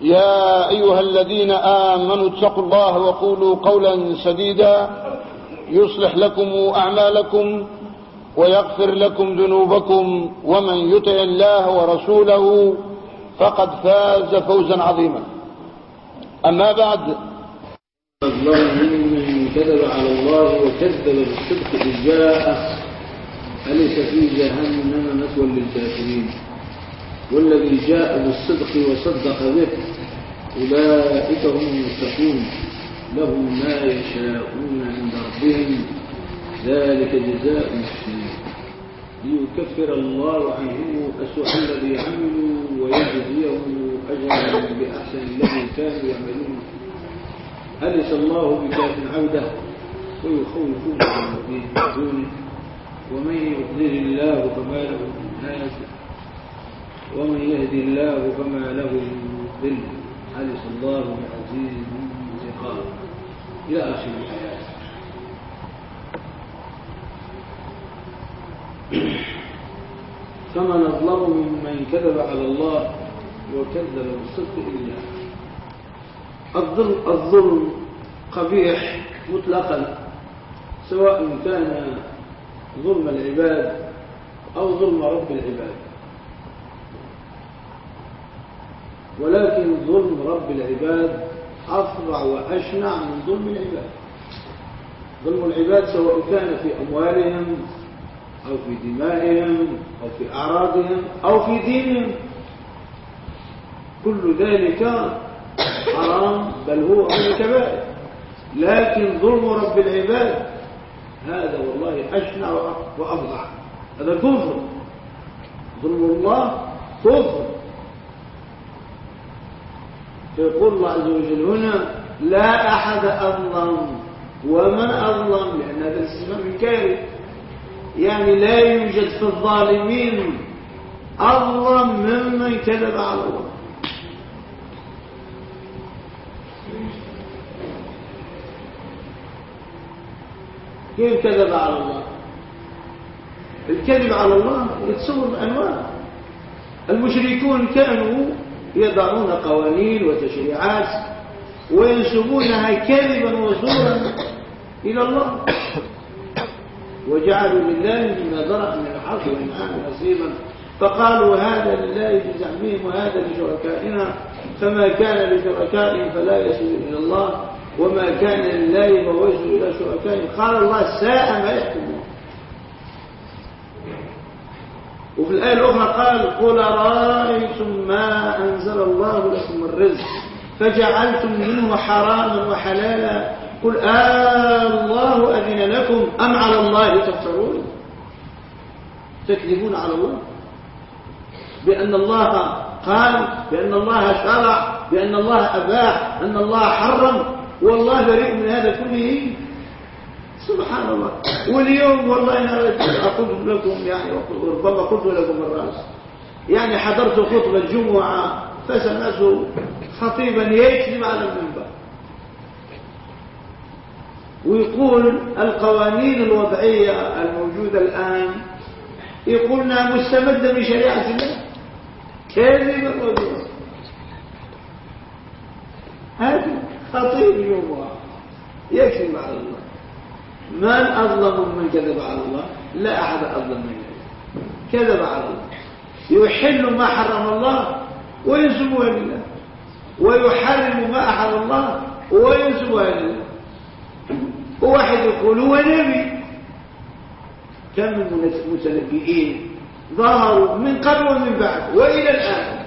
يا أيها الذين آمنوا اتقوا الله وقولوا قولا سديدا يصلح لكم أعمالكم ويغفر لكم ذنوبكم ومن يطع الله ورسوله فقد فاز فوزا عظيما. أما بعد. الله من كذب على الله وكذب بالصدق إذ جاء أليس في جهنم مثوى للكافرين؟ والذي جاء بالصدق وصدق به أولئك هم المتقون. لهم ما يشاءون عند ربهم. ذلك جزاء المحسنين. ليكفر الله عنهم أسوأ الذي عملوا ويجزيهم أجرا بأحسن الذي كانوا يعملون. أليس الله بكاف عبده ويخوفون به دونه ومن يضلل الله فما له من هاد ومن يهدي الله فما له من مضل أليس الله بعزيز انتقام إلى آخر الآيات. فمن أظلم ممن كذب على الله وكذب بالصدق إلا الظلم, الظلم قبيح مطلقا سواء كان ظلم العباد أو ظلم رب العباد. ولكن ظلم رب العباد أفظع وأشنع من ظلم العباد. ظلم العباد سواء كان في أموالهم أو في دمائهم أو في أعراضهم أو في دينهم. كل ذلك حرام بل هو من الكبائر لكن ظلم رب العباد هذا والله أشنع وأفظع هذا كفر. ظلم الله كفر. فيقول الله عز وجل هنا لا أحد أظلم. ومن أظلم؟ لأن هذا الاستثناء من كارث يعني لا يوجد في الظالمين أظلم ممن كذب على الله. كيف كذب على الله؟ الكذب على الله يتصور بأنواع. المشركون كانوا يضعون قوانين وتشريعات وينسبونها كذبا وزورا إلى الله. وجعلوا لله مما ذرأ من الحرث والنعام نصيبا فقالوا هذا لله بزعمهم وهذا لشركائنا. فما كان لشركائهم فلا يصل إلى الله. وما كان لله فهو يصل إلى شركائهم قال الله ساء ما يحكمون وفي الآية الأخرى قال قل رأيتم ما أنزل الله لكم من رزق فجعلتم منه حراما وحلالا قل آه الله أذن لكم أم على الله تفترون؟ تكذبون على الله. بأن الله قال بأن الله شرع بأن الله أباح أن الله حرم. والله بريء من هذا كله. سبحان الله. واليوم والله أنا أقول لكم يعني ربما قلت لكم الرأس. يعني حضرت خطبة الجمعة فسمعت خطيبا يكذب على المنبر. ويقول القوانين الوضعية الموجودة الآن يقولنا مستمدة من شريعة الله. كذب الرجل هذا خطيب الجمعة يكذب على الله من أظلم من كذب على الله؟ لا أحد أظلم من كذب. كذب على الله. يحل ما حرم الله وينسبها لله ويحرم ما أحل الله وينسبها لله وواحد يقول هو نبي. كم من المتنبئين ظهروا من قبل ومن بعد وإلى الآن.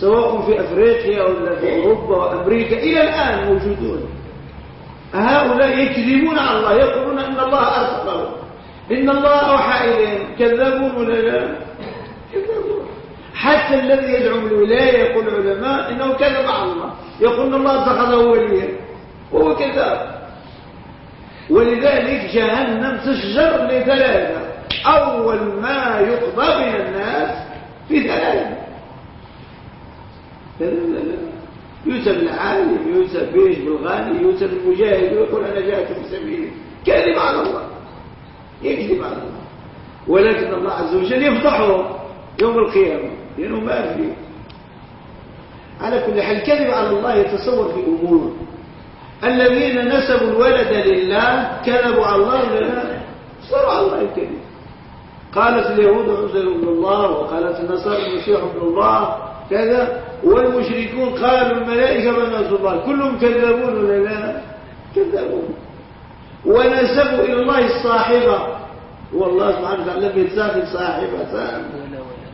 سواء في أفريقيا ولا في أوروبا وأمريكا إلى الآن موجودون. هؤلاء يكذبون على الله يقولون إن الله أرسله إن الله أوحى إليهم. كذبون ولا لا؟ كذبون حتى الذي يدعو الولاية يقول العلماء إنه كذب على الله. يقول إن الله اتخذه وليا. وهو كذاب. ولذلك جهنم تشجر لثلاثة أول ما يقضى من الناس في ثلاثة يوسف العالم يوسف بيش بالغالي يوسف المجاهد ويقول أنا جاءت في سبيله كذب على الله. يكذب على الله. ولكن الله عز وجل يفضحه يوم القيامة. لأنه ما في. على كل حال الكذب على الله يتصور في أمور. الذين نسبوا الولد لله كذبوا على الله لا صاروا على الله الكذب قالت اليهود عزل ابن الله وقالت النصارى المسيح ابن الله كذا. والمشركون قالوا الملائكة بنات الله كلهم كذبون ولا لا؟ كذبون. ونسبوا إلى الله الصاحبة. والله سبحانه وتعالى لم يتخذ صاحبة.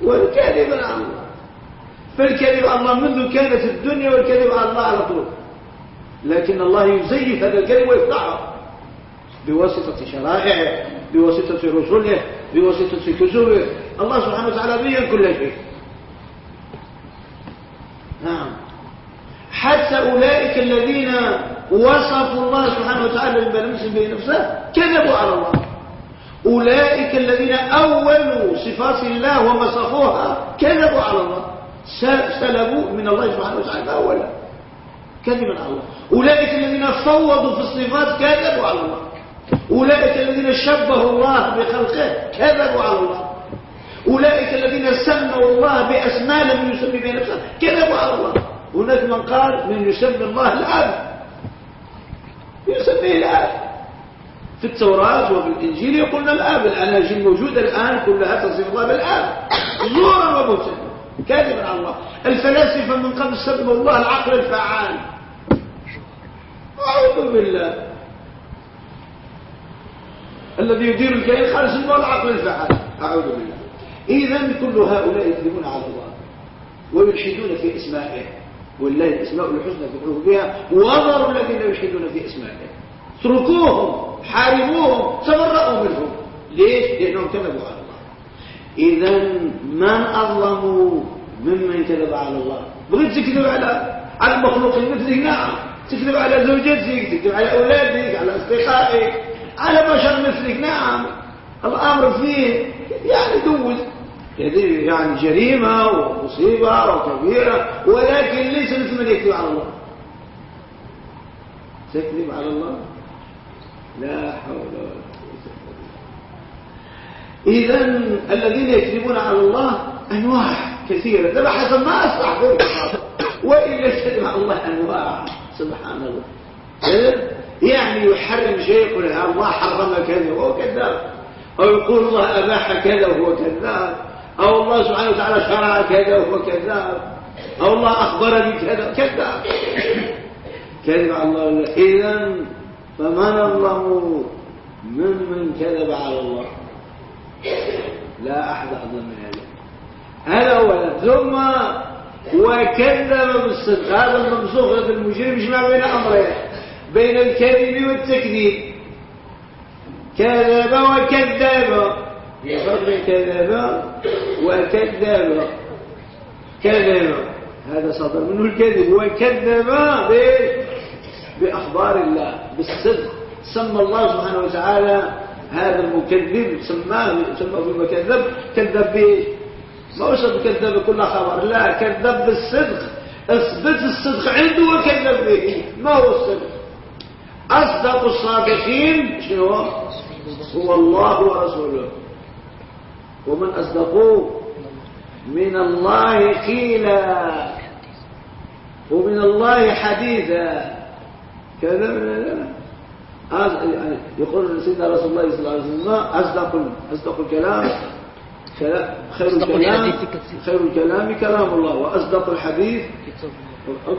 والكذب على الله. فالكذب على الله منذ كانت الدنيا والكذب على الله على طول. لكن الله يزيف هذا الكذب ويفتحه بواسطة شرائعه بواسطة رسله بواسطة كتبه. الله سبحانه وتعالى بين كل شيء. نعم. حتى أولئك الذين وصفوا الله سبحانه وتعالى بالمسلم بنفسه كذبوا على الله. أولئك الذين أولوا صفات الله ومسخوها كذبوا على الله. سلبوا من الله سبحانه وتعالى أولا. كذبا على الله. أولئك الذين فوضوا في الصفات كذبوا على الله. أولئك الذين شبهوا الله بخلقه كذبوا على الله. أولئك الذين سموا الله بأسماء لم يسمي بها نفسه كذبوا على الله هناك من قال من يسمي الله الآب. يسميه الآب. في التوراة وفي الإنجيل يقولنا الآب الأناجيل الموجودة الآن كلها تصف الله بالآب. زورا وبوتا. كاذبا على الله. الفلاسفة من قبل سموا الله العقل الفعال. أعوذ بالله. الذي يدير الكائن قال سموا العقل الفعال. أعوذ بالله. إذا كل هؤلاء يكذبون على الله ويلحدون في إسمائه ولله الأسماء الحسنى فادعوه بها وذروا الذين يلحدون في إسمائه. اتركوهم حاربوهم تبرأوا منهم. ليش؟ لأنهم كذبوا على الله. إذا من أظلموا ممن كذب على الله؟ بغيت تكذب على على المخلوقين مثلك نعم تكذب على زوجتك تكذب على أولادك على أصدقائك على بشر مثلك. نعم الأمر فيه يعني دوز. يعني جريمة ومصيبة وكبيرة ولكن ليس مثل من يكذب على الله. تكذب على الله؟ لا حول ولا قوة إذا الذين يكذبون على الله أنواع كثيرة. ده حسب ما أصلح وإلا يكذب على الله أنواع. سبحان الله يعني يحرم شيء يقول الله حرم كذا وهو كذاب. أو يقول الله أباح كذا وهو كذاب. أو الله سبحانه وتعالى شرع كذا وهو كذاب. أو الله أخبر بكذا كذاب كذب على الله إذا فمن الله ممن كذب على الله. لا أحد أظلم من هذا هذا أولا ثم وكذب بالصدق. هذا الممسوخ هذا المجرم يجمع بين أمرين. بين الكذب والتكذيب. كذب وكذب. فرق كذب. وكذب. كذب. هذا صدر منه الكذب. وكذب بأخبار الله بالصدق. سمى الله سبحانه وتعالى هذا المكذب. سماه سماه بما كذب بايش ما هو كذب؟ بكل خبر. لا كذب بالصدق. اثبت الصدق عنده وكذب به. ما هو الصدق؟ أصدق الصادقين شنو؟ هو الله ورسوله. ومن أصدقوا من الله قيلا ومن الله حديثا. كذا يقول سيدنا رسول الله صلى الله عليه وسلم أصدق أصدق الكلام خير الكلام خير الكلام كلام الله وأصدق الحديث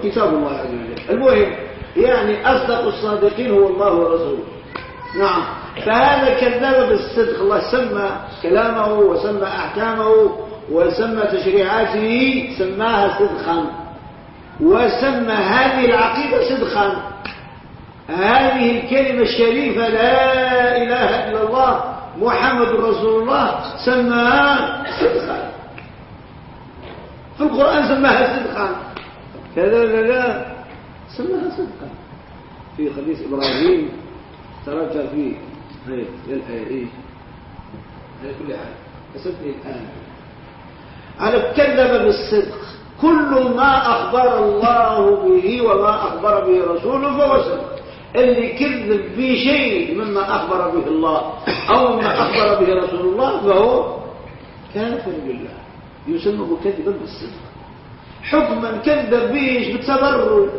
كتاب الله عز وجل. المهم يعني أصدق الصادقين هو الله ورسوله. نعم. فهذا كذب بالصدق. الله سمى كلامه وسمى أحكامه وسمى تشريعاته سماها صدقا. وسمى هذه العقيدة صدقا. هذه الكلمة الشريفة لا إله إلا الله محمد رسول الله سماها صدقا. في القرآن سماها صدقا. كذا لا سماها صدقا. في حديث إبراهيم ترك في هي إيه؟ على كل حال أسدني الآن على كذب بالصدق. كل ما أخبر الله به وما أخبر به رسوله فهو صدق. اللي كذب بشيء مما أخبر به الله أو ما أخبر به رسول الله فهو كافر بالله. يسمى كذبا بالصدق. حكما كذب به بالتبرج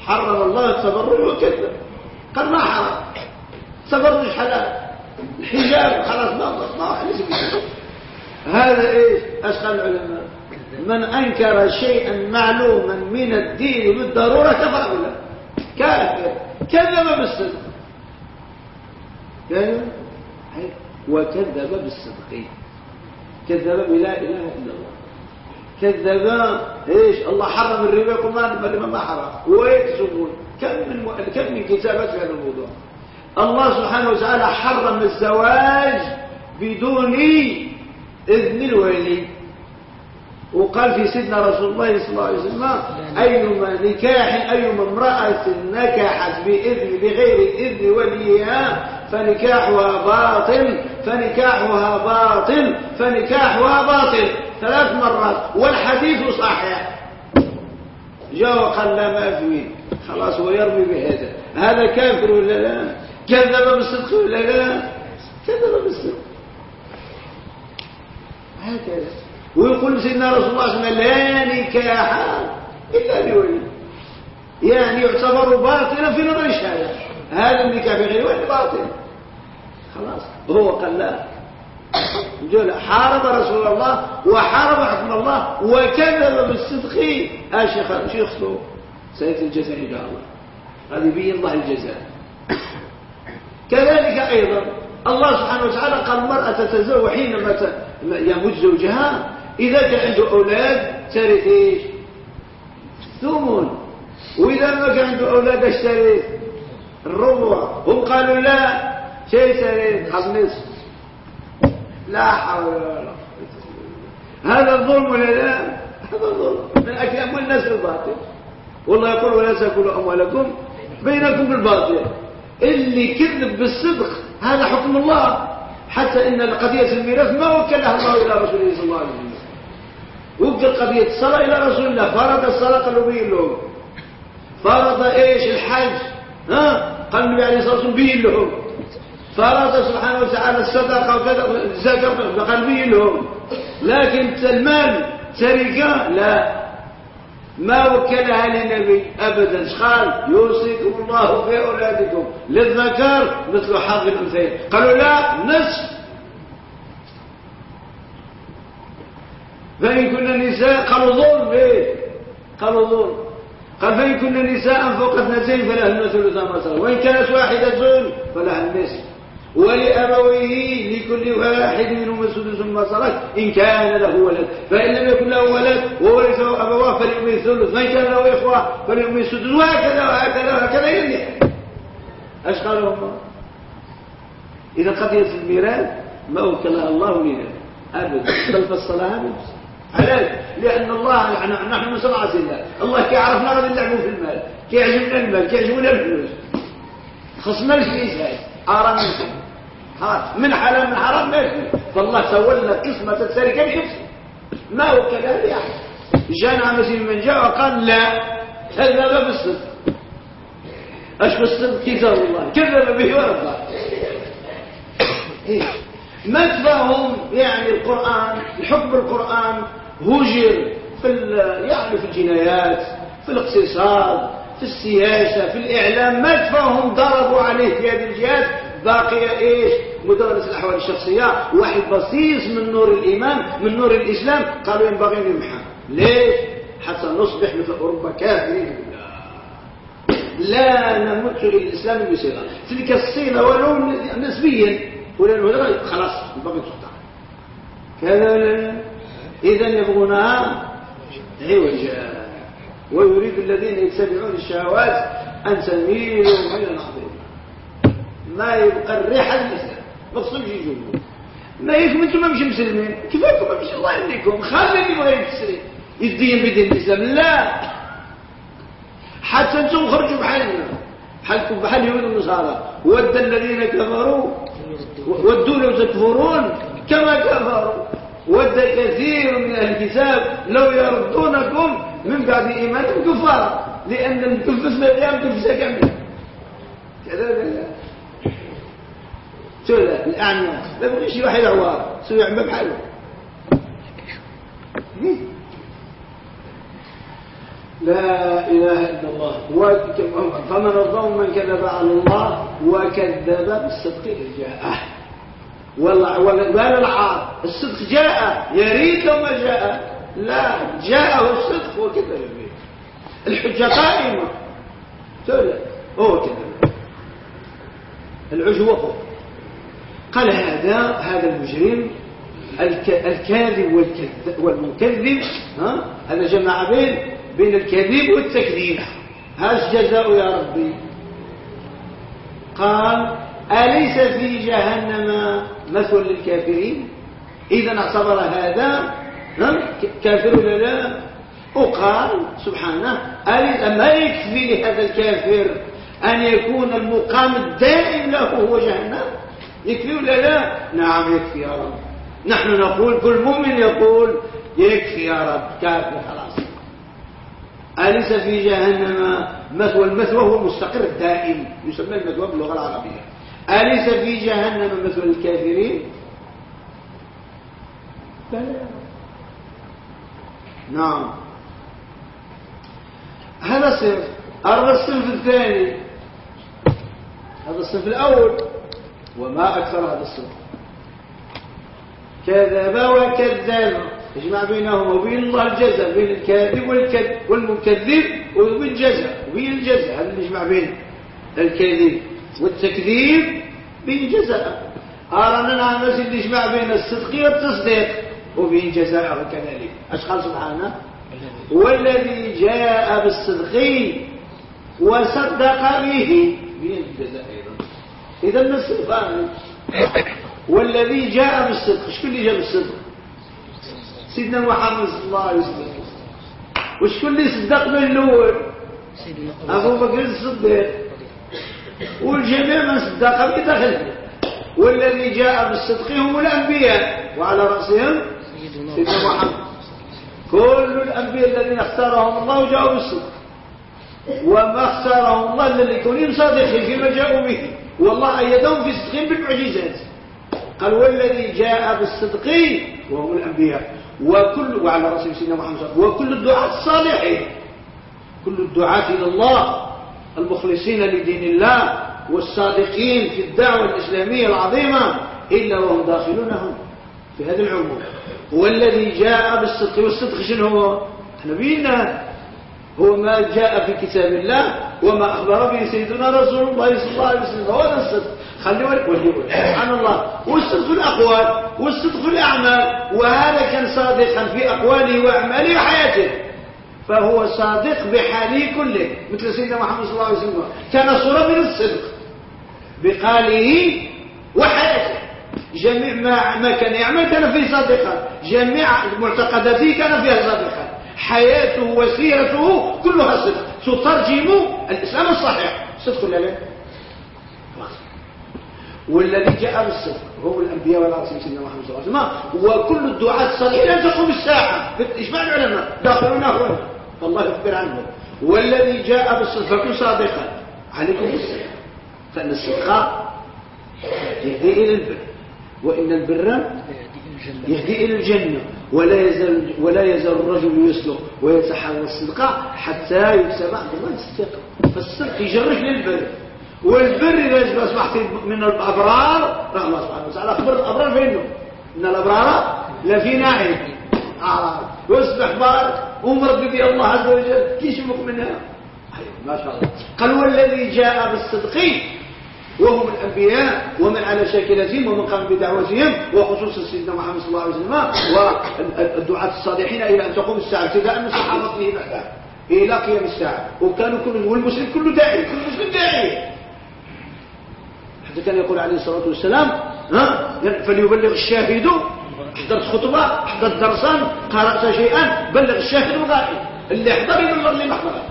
حرم الله التبرج وكذب قال ما حرم. تبرج حلال الحجاب خلاص ما ما هذا إيش؟ أشغل العلماء. من أنكر شيئا معلوما من الدين بالضرورة كفر بالله. كافر. كذب بالصدق. كذب وكذب بالصدق كذب بلا إله إلا الله. كذب إيش؟ الله حرم الربا يقول ما ما حرم ويكذبون. كم من كم من كتابات في هذا الموضوع؟ الله سبحانه وتعالى حرم الزواج بدون إذن الولي. وقال في سيدنا رسول الله صلى الله عليه وسلم أيما نكاح أيما امرأة نكحت بإذن بغير إذن وليها فنكاحها باطل فنكاحها باطل فنكاحها باطل. ثلاث مرات والحديث صحيح. جاء وقال لا ما فيه خلاص هو يرمي بهذا. هذا كافر ولا لا؟ كذب بالصدق ولا لا؟ كذب بالصدق هكذا. ويقول سيدنا رسول الله صلى الله عليه وسلم لا نكاح إلا بولي يعني يعتبر باطلا في نظر الشارع. هذا النكاح بغير ولي باطل. خلاص. هو قال لا. جل حارب رسول الله وحارب حكم الله وكذب بالصدق. آه شيخ سيد الجزاء إن شاء الله. هذه بين الله الجزاء. كذلك أيضا الله سبحانه وتعالى قال المرأة تتزوج حينما يموت زوجها إذا كان عنده أولاد ترث إيش؟ ثمن. وإذا ما كان عنده أولاد إيش ترث؟ الربع هم قالوا لا شيء ترث؟ خمس لا حول ولا هذا الظلم ولا لا؟ هذا الظلم. من أكل أموال الناس بالباطل والله يقول ولا تأكلوا أموالكم بينكم بالباطل اللي كذب بالصدق هذا حكم الله. حتى إن قضيه الميراث ما وكلها الله إلى رسوله صلى الله عليه وسلم. وكل قضية الصلاة إلى رسول الله فرض الصلاة قالوا بين لهم. فرض إيش؟ الحج. ها؟ قال النبي عليه الصلاة والسلام بين لهم. فرض سبحانه وتعالى الصدقة وكذا الزكاة قال بين لهم. لكن المال سرقة؟ لا. ما وكلها للنبي ابدا. قال؟ يوصيكم الله في اولادكم للذكر مثل حظ الأنثيين. قالوا لا نصف. فإن كنا نساء قالوا ظلم. إيه؟ قالوا ظلم. قال فإن كنا نساء فوق اثنتين فلهن ثلث ما وإن كانت واحدة فلها النصف ولأبويه لكل واحد منهم السدس ما ترك إن كان له ولد. فإن لم يكن له ولد وورثه أبواه فليؤمن الثلث. فإن كان له إخوة فليؤمن السدس. وهكذا وهكذا وهكذا يرجع هم إذا قضية الميراث ما وكلها الله لنا أبدا بل فصلها بنفسه علاش لأن الله نحن من سبعة الله الله كيعرفنا غادي نلعبوا في المال. كيعجبنا المال كيعجبنا الفلوس. خصنا الفلوس. أرى منكم من حلال من حرام ماشي فالله تولى قسمة التركة بحفظه ما وكل لأحد جاءنا مسيح من جاء وقال لا. كذب بالصدق. إيش بالصدق؟ كتاب الله كذب به ورفع إيه؟ ما تفهم يعني القرآن الحكم القرآن هجر في يعني في الجنايات في الاقتصاد في السياسة في الإعلام. ما تفهم ضربوا عليه في هذه الجهات. باقية إيش؟ مدرس الأحوال الشخصية واحد بصيص من نور الإيمان من نور الإسلام. قالوا ينبغي أن يمحى. ليش؟ حتى نصبح مثل أوروبا كافرين لا نمت إلى الإسلام بصيغة تلك الصيغة ولو نسبيا. ولا خلاص الباب تقطع كذا إذا يبغونها عوجا. ويريد الذين يتبعون الشهوات أن تميلوا ميلا عظيما ما يبقى الريحة الإسلام. مقصود يجوا. ما يكم أنتم مش مسلمين. كيفكم مش الله يهديكم خلي اللي بغى يفسر يدين بدين الإسلام. لا. حتى أنتم خرجوا بحالنا بحالكم بحال يهود النصارى ود الذين كفروا. ودوا لو تكفرون كما كفروا. ود كثير من أهل الكتاب لو يردونكم من بعد إيمانكم كفار لأن الكفر الأيام كفر كامله كذا. سؤال الأعمى. لا يبغي شي واحد عوار سوي يعمى بحاله. لا إله إلا الله. فمن الظلم من كذب على الله وكذب بالصدق جاءه. ولا العار. الصدق جاء يا ريت ما جاء لا جاءه الصدق وكذب به. الحجة قائمة. تقول هو كذب. العجوة قال هذا هذا المجرم الكاذب والمكذب ها؟ هذا جمع بين بين الكذب والتكذيب. هذا الجزاء يا ربي. قال أليس في جهنم مثل للكافرين؟ إذا اعتبر هذا كافر ولا لا؟ وقال سبحانه ما يكفي لهذا الكافر أن يكون المقام الدائم له هو جهنم؟ يكفي ولا لا. نعم يكفي يا رب. نحن نقول كل مؤمن يقول يكفي يا رب. كافي خلاص. أليس في جهنم مثوى؟ المثوى هو المستقر الدائم يسمى المثوى باللغة العربية. أليس في جهنم مثوى الكافرين؟ نعم. هذا الصنف الصنف الثاني هذا الصنف الأول. وما أكثر هذا الصدق كذب وكذب. يجمع بينهما. وبين الله الجزاء. بين الكاذب والكذب والمكذب وبين الجزاء وبين الجزاء هذا اللي يجمع بين الكذب والتكذيب بين جزاء أرانا نعم اللي بين الصدق والتصديق. وبين جزاء كذلك قال سبحانه. والذي جاء بالصدق وصدق به بين الجزاء إذا الصدق. والذي جاء بالصدق شكون اللي جاء بالصدق؟ سيدنا محمد صلى الله عليه وسلم. وشكون اللي صدق من الأول؟ أبو بكر الصديق. والجميع من صدق بدخل والذي جاء بالصدق هم الأنبياء. وعلى رأسهم سيدنا محمد. كل الأنبياء الذين اختارهم الله جاءوا بالصدق. وما اختارهم الله إلا ليكونوا صادقين فيما جاءوا به. والله أيدهم في صدقهم بالمعجزات. قال والذي جاء بالصدق وهم الأنبياء. وكل وعلى رسول سيدنا محمد. وكل الدعاة الصالحين. كل الدعاة إلى الله المخلصين لدين الله والصادقين في الدعوة الإسلامية العظيمة إلا وهم داخلونهم في هذا العموم. والذي جاء بالصدق والصدق شنو هو؟ نبينا هو ما جاء في كتاب الله وما أخبر به سيدنا رسول الله صلى الله عليه وسلم. هو الصدق. خلي ولي سبحان الله. والصدق الأقوال؟ والصدق الأعمال؟ وهذا كان صادقا في أقواله وأعماله وحياته. فهو صادق بحاله كله. مثل سيدنا محمد صلى الله عليه وسلم. كان صورة من الصدق. بقاله وحياته. جميع ما كان يعمل كان فيه صادقا. جميع معتقداته كان فيها صادقا. حياته وسيرته كلها صدق. تترجم الإسلام الصحيح. صدق ولا لا؟ والذي جاء بالصدق هو الأنبياء والعاصمين سيدنا محمد صلى الله عليه وسلم. وكل الدعاة الصالحين لن تقوم الساعة. إجماع العلماء. داخلون هنا فالله يخبر عنه والذي جاء بالصدق فكن صادقا. عليكم بالصدق فإن الصدق يهدي إلى البر. وإن البر يهدي إلى الجنة ولا يزال ولا يزال الرجل يسلق ويتحرى الصدق حتى يكسب الله الصدق فالصدق يجرك للبر. والبر إذا أصبحت من الأبرار رغم الله سبحانه وتعالى أخبر الأبرار فإنه إن الأبرار لفي نعيم أعرار وأصبح بار ومرد بي الله عز وجل. كي يشوفك منها؟ ما شاء الله. قال والذي جاء بالصدق وهم الأنبياء ومن على شاكلتهم ومن قام بدعوتهم وخصوصا سيدنا محمد صلى الله عليه وسلم والدعاة الصالحين إلى أن تقوم الساعة ابتداء من صحابته بعدها إلى قيام الساعة. وكانوا كل والمسلم كله داعي كل مسلم داعي. حتى كان يقول عليه الصلاة والسلام ها فليبلغ الشاهد حضرت خطبة حضرت درسا قرأت شيئا بلغ الشاهد الغائب اللي حضر يبلغ اللي ما حضر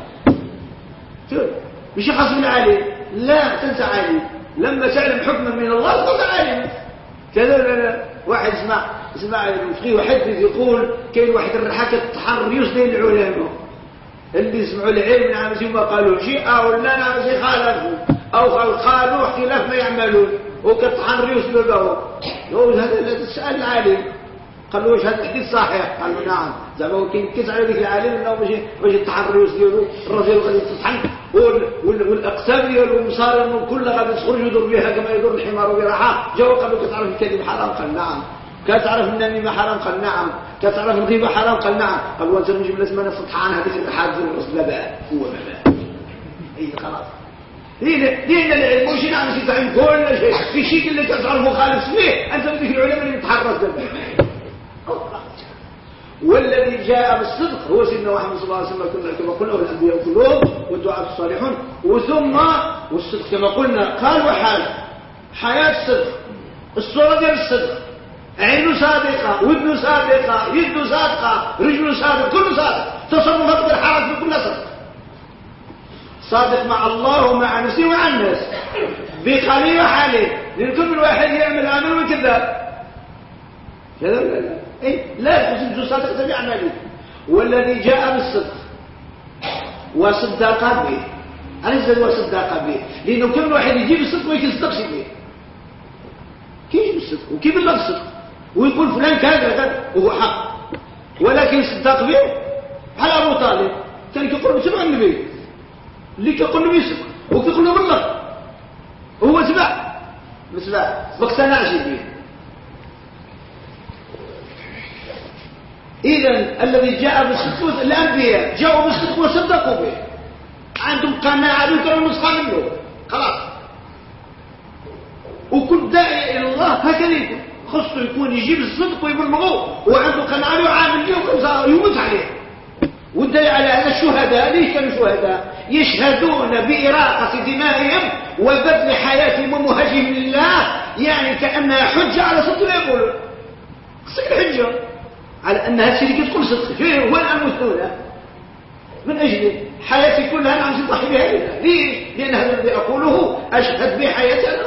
مش خاص بالعالم لا تنسى عالم لما تعلم حكما من الله تنسى عالم كذا واحد اسمع اسمع الفقيه يحدث يقول كاين واحد الرحاكة التحريوس بين العلماء اللي يسمعوا العلم نعم ما قالوا شيء أو لا نعم خالفوا. أو قالوا اختلاف ما يعملون. وكتحريوس بابه يقول هذا لا تسأل العالم. قال له واش هذا الحديث صحيح؟ قال له نعم. زعما كاين كيس على ذيك العالم انه ماشي ماشي التحريوس ديالو الرجل غادي يتطحن والأقسام ديالو مصارم كل غادي تخرج يدور بها كما يدور الحمار براحه جاو قال له كتعرف الكذب حرام قال نعم. كتعرف النميمة حرام قال نعم. كتعرف الغيبة حرام قال نعم. قال وأنت نجيب لازم أنا سطحان هذيك الحادث الرسل لا باء هو باء اي خلاص. لأن العلم مش نعم تفهم كل شيء. في شيء اللي تعرف مخالف فيه أنت بدك العلماء اللي يتحرك والذي جاء بالصدق هو سيدنا محمد صلى الله عليه وسلم كما قلنا والأنبياء كلهم والدعاء الصالحون. وثم والصدق كما قلنا قال وحال حياة الصدق الصورة ديال الصدق عين صادقة ودن صادقة يد صادقة رجل صادق كل صادق تصرفات بالحرام في كل صدق. صادق مع الله ومع نفسه ومع الناس. بقليل وحالي لأن كل واحد يعمل عمل وكذاب كذا لا لا. إيه؟ لا تجد صادق بأعماله والذي جاء بالصدق. وصدق به. أليس هو صدق به؟ لأنه كل واحد يجيب الصدق ويصدقش به. كيف يجيب الصدق؟ وكيف يبلغ الصدق؟ ويقول فلان كذا كذا وهو حق. ولكن صدق به؟ على أبو طالب. كان يقول سمع النبي. اللي كيقول له يسمع وكيقول له بلغ هو سمع. سمع ما اقتنعش به اذا الذي جاء بالصدق الأنبياء جاءوا بالصدق وصدقوا به. عندهم قناعة وكانوا نسخه منه خلاص. وكل داعي إلى الله هكذا يكون. خصه يكون يجيب الصدق ويبلغه وعنده قناعة وعامل به ويموت عليه. والدليل على أن الشهداء ليس كانوا شهداء؟ يشهدون بإراقة دمائهم وبذل حياتهم ومهاجهم لله يعني كأنها حجة على صدق يقولون. قصة الحجة على أن هذا الشيء تقول صدق فيه هو الأمثلون من أجل حياتي كلها أنا عم تضحي بها لله. ليه؟ لأن هذا الذي أقوله أشهد بحياتي أنا.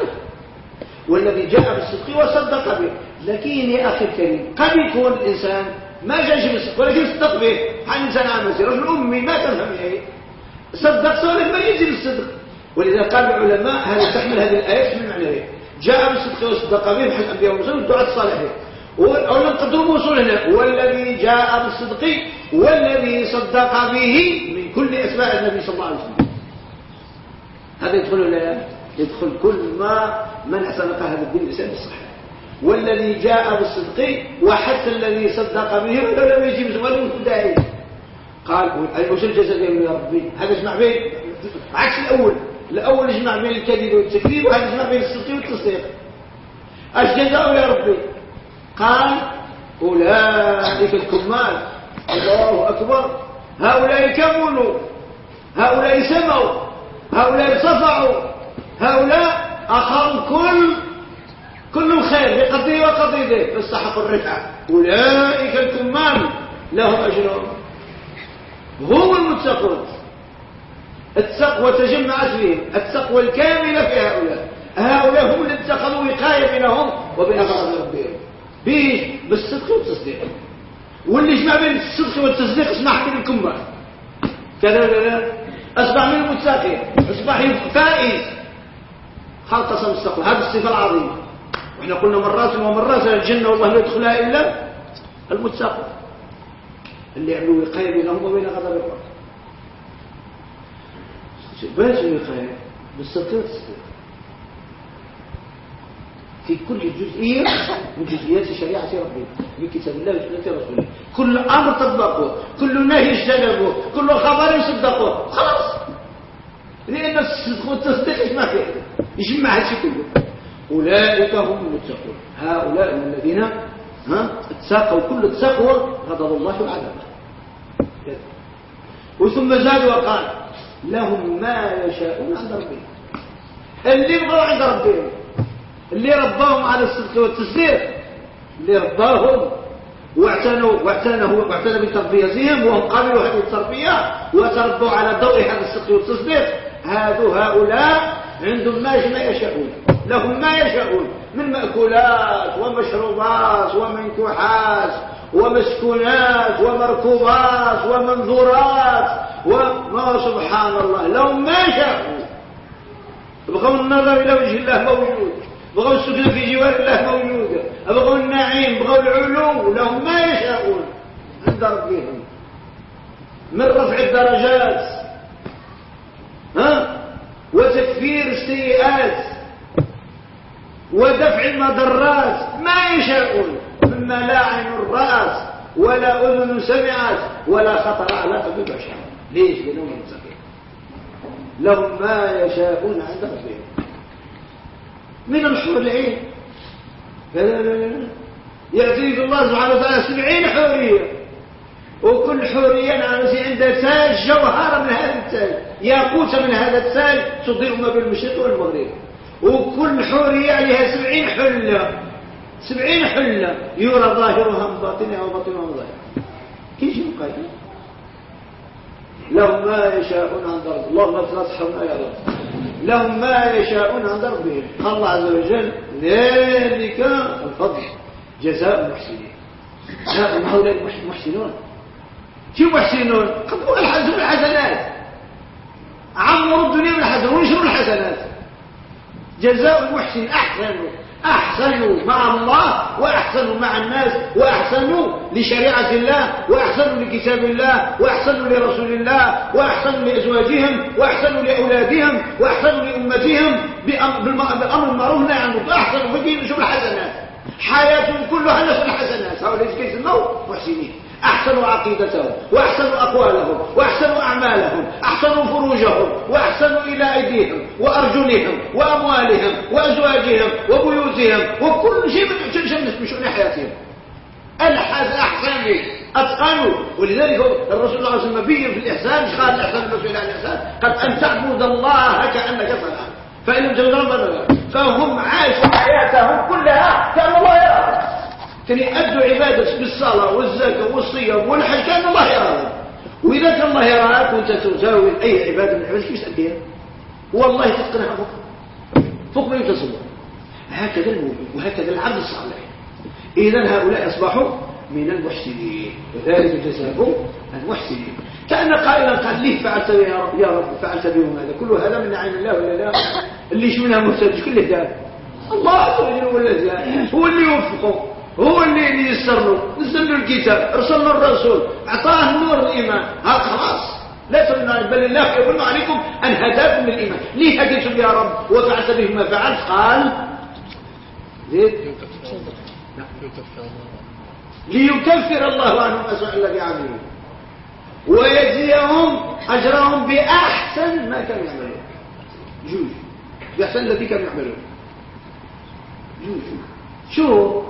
والذي جاء بالصدق وصدق به. لكن يا أخي الكريم قد يكون الإنسان ما جاش بالصدق ولكن يصدق به. عن انسان عامسي رجل امي ما تفهم إيه صدق سؤال ما يجي بالصدق ولذا قال العلماء هذا تحمل هذه الآيات من معنى إيه؟ جاء بالصدق وصدق به بحيث الانبياء والرسل والدعاة الصالحين. أولا قدروا موصول هنا والذي جاء بالصدق والذي صدق به من كل أسماء النبي صلى الله عليه وسلم. هذا يدخل ولا يدخل كل ما من اعتنق هذا الدين الإسلام الصحيح والذي جاء بالصدق وحتى الذي صدق به ولو لم يجيب ولم يكن داعي قال وش الجزاء يا ربي؟ هذا يجمع بين عكس الأول. الأول يجمع بين الكذب والتكذيب وهذا يجمع بين الصدق والتصديق. إيش جزاء يا ربي. قال أولئك الكمال. الله أكبر. هؤلاء كملوا. هؤلاء سمعوا. هؤلاء صفعوا. هؤلاء اخروا كل كل خير بقدره وقدره يستحق الرفعة أولئك الكمام لهم أجرهم. هم المتقون. التقوى تجمعت فيهم. التقوى الكاملة في هؤلاء. هؤلاء هم الذين اتخذوا وقاية بينهم وبين غضب ربهم. بالصدق والتصديق واللي جمع بين الصدق والتصديق حكي الكمام كذا كذا أصبح من المتقين أصبح فائز خلق الصقل هذه الصفة العظيمة. إحنا قلنا مرات ومرات الجنة والله لا يدخلها إلا المتقون. اللي يعملوا وقاية بينهم وبين غضب الله باش الوقاية بالصدق في كل جزئية من جزئيات شريعة ربنا من كتاب الله وسنة رسوله. كل أمر طبقه كل نهي اجتنبه كل خبر يصدقه خلاص. لأن الصدق والتصديق ما فيه. يجمع هذا كله. أولئك هم المتقون. هؤلاء الذين ها اتساقوا كل التقوى غضب الله وعذابه وثم زاد وقال لهم ما يشاءون عند ربهم. اللي يبغوا عند ربهم. اللي رباهم على الصدق والتصديق اللي رباهم واعتنوا واعتنوا واعتنوا بتربيتهم وهم قبلوا هذه التربية وتربوا على ضوء هذا الصدق والتصديق هذو هؤلاء عندهم ما يشاءون. لهم ما يشاءون. من مأكولات ومشروبات ومنكوحات ومسكونات ومركوبات ومنظورات وما سبحان الله. لهم ما شاءوا بغوا النظر إلى وجه الله موجود. بغوا السكن في جوار الله موجود بغوا النعيم بغوا العلو لهم ما يشاءون. عند ربهم من رفع الدرجات؟ ها؟ وتكفير السيئات. ودفع المضرات. ما يشاءون. مما لا عين رأت ولا أذن سمعت ولا خطر على قلب بشر. ليش؟ لأنهم المتقين لهم ما يشاءون عند ربهم. من الحور العين. يعطيك الله سبحانه وتعالى سبعين حورية. وكل حورية عندها تاج جوهرة من هذا التاج ياقوت من هذا التاج تضيء ما بين المشرق والمغرب. وكل حورية عليها سبعين حلة. سبعين حلة. يرى ظاهرها من باطنها وباطنها من ظاهرها كيف يبقى؟ لهم ما يشاءون عند ربهم اللهم تصحبنا يا رب. لهم ما يشاءون عند ربهم الله عز وجل ذلك الفضل. جزاء المحسنين. هؤلاء المحسنون شو محسنون؟ قد الحسن الحسنات. عمروا الدنيا من الحسن ونشروا الحسنات. جزاء المحسن احسن أحسنوا مع الله وأحسنوا مع الناس وأحسنوا لشريعة الله وأحسنوا لكتاب الله وأحسنوا لرسول الله وأحسنوا لأزواجهم وأحسنوا لأولادهم وأحسنوا لأمتهم بالأمر المعروف والنهي عن أحسنوا في دين شوف الحسنات. حياتهم كلها نفس الحسنات. هؤلاء كيسموا محسنين. أحسنوا عقيدتهم وأحسنوا أقوالهم وأحسنوا أعمالهم أحسنوا فروجهم وأحسنوا إلى أيديهم وأرجلهم وأموالهم وأزواجهم وبيوتهم. وكل شيء من شؤون حياتهم. الحاج أحسن لي أتقنوا ولذلك الرسول الله عليه وسلم بين في الإحسان مش قال الإحسان المسؤول عن الإحسان. قد أن تعبد الله كأنك تراه فإن لم تكن فهم عاشوا حياتهم كلها كان الله يراه كان يأدوا عبادة بالصلاة والزكاة والصيام والحج كان الله يراك وإذا كان الله يراك وأنت تساوي أي عبادة من العبادات كيف تأديها والله تتقنها فوق. فوق ما يتصور. هكذا المؤمن وهكذا العبد الصالح. إذا هؤلاء أصبحوا من المحسنين وذلك جزاهم المحسنين. كأن قائلا قال ليه فعلت يا رب يا رب فعلت بهم هذا؟ كل هذا من نعيم الله ولا لا؟ اللي شو منها مهتد كله ده الله عز وجل هو الذي هو اللي يوفقه هو اللي يسر له. نزل له الكتاب أرسل له الرسول أعطاه نور الإيمان. ها خلاص. لا تقولنا بل الله يقول عليكم أن هداكم للإيمان. ليه هديتم يا رب؟ وفعلت به ما فعلت؟ قال ليكفر الله عنهم اسوء الذي عملوا. ويجزيهم أجرهم بأحسن ما كانوا يعملون. جوج. بأحسن الذي كانوا يعملون. جوج. شو؟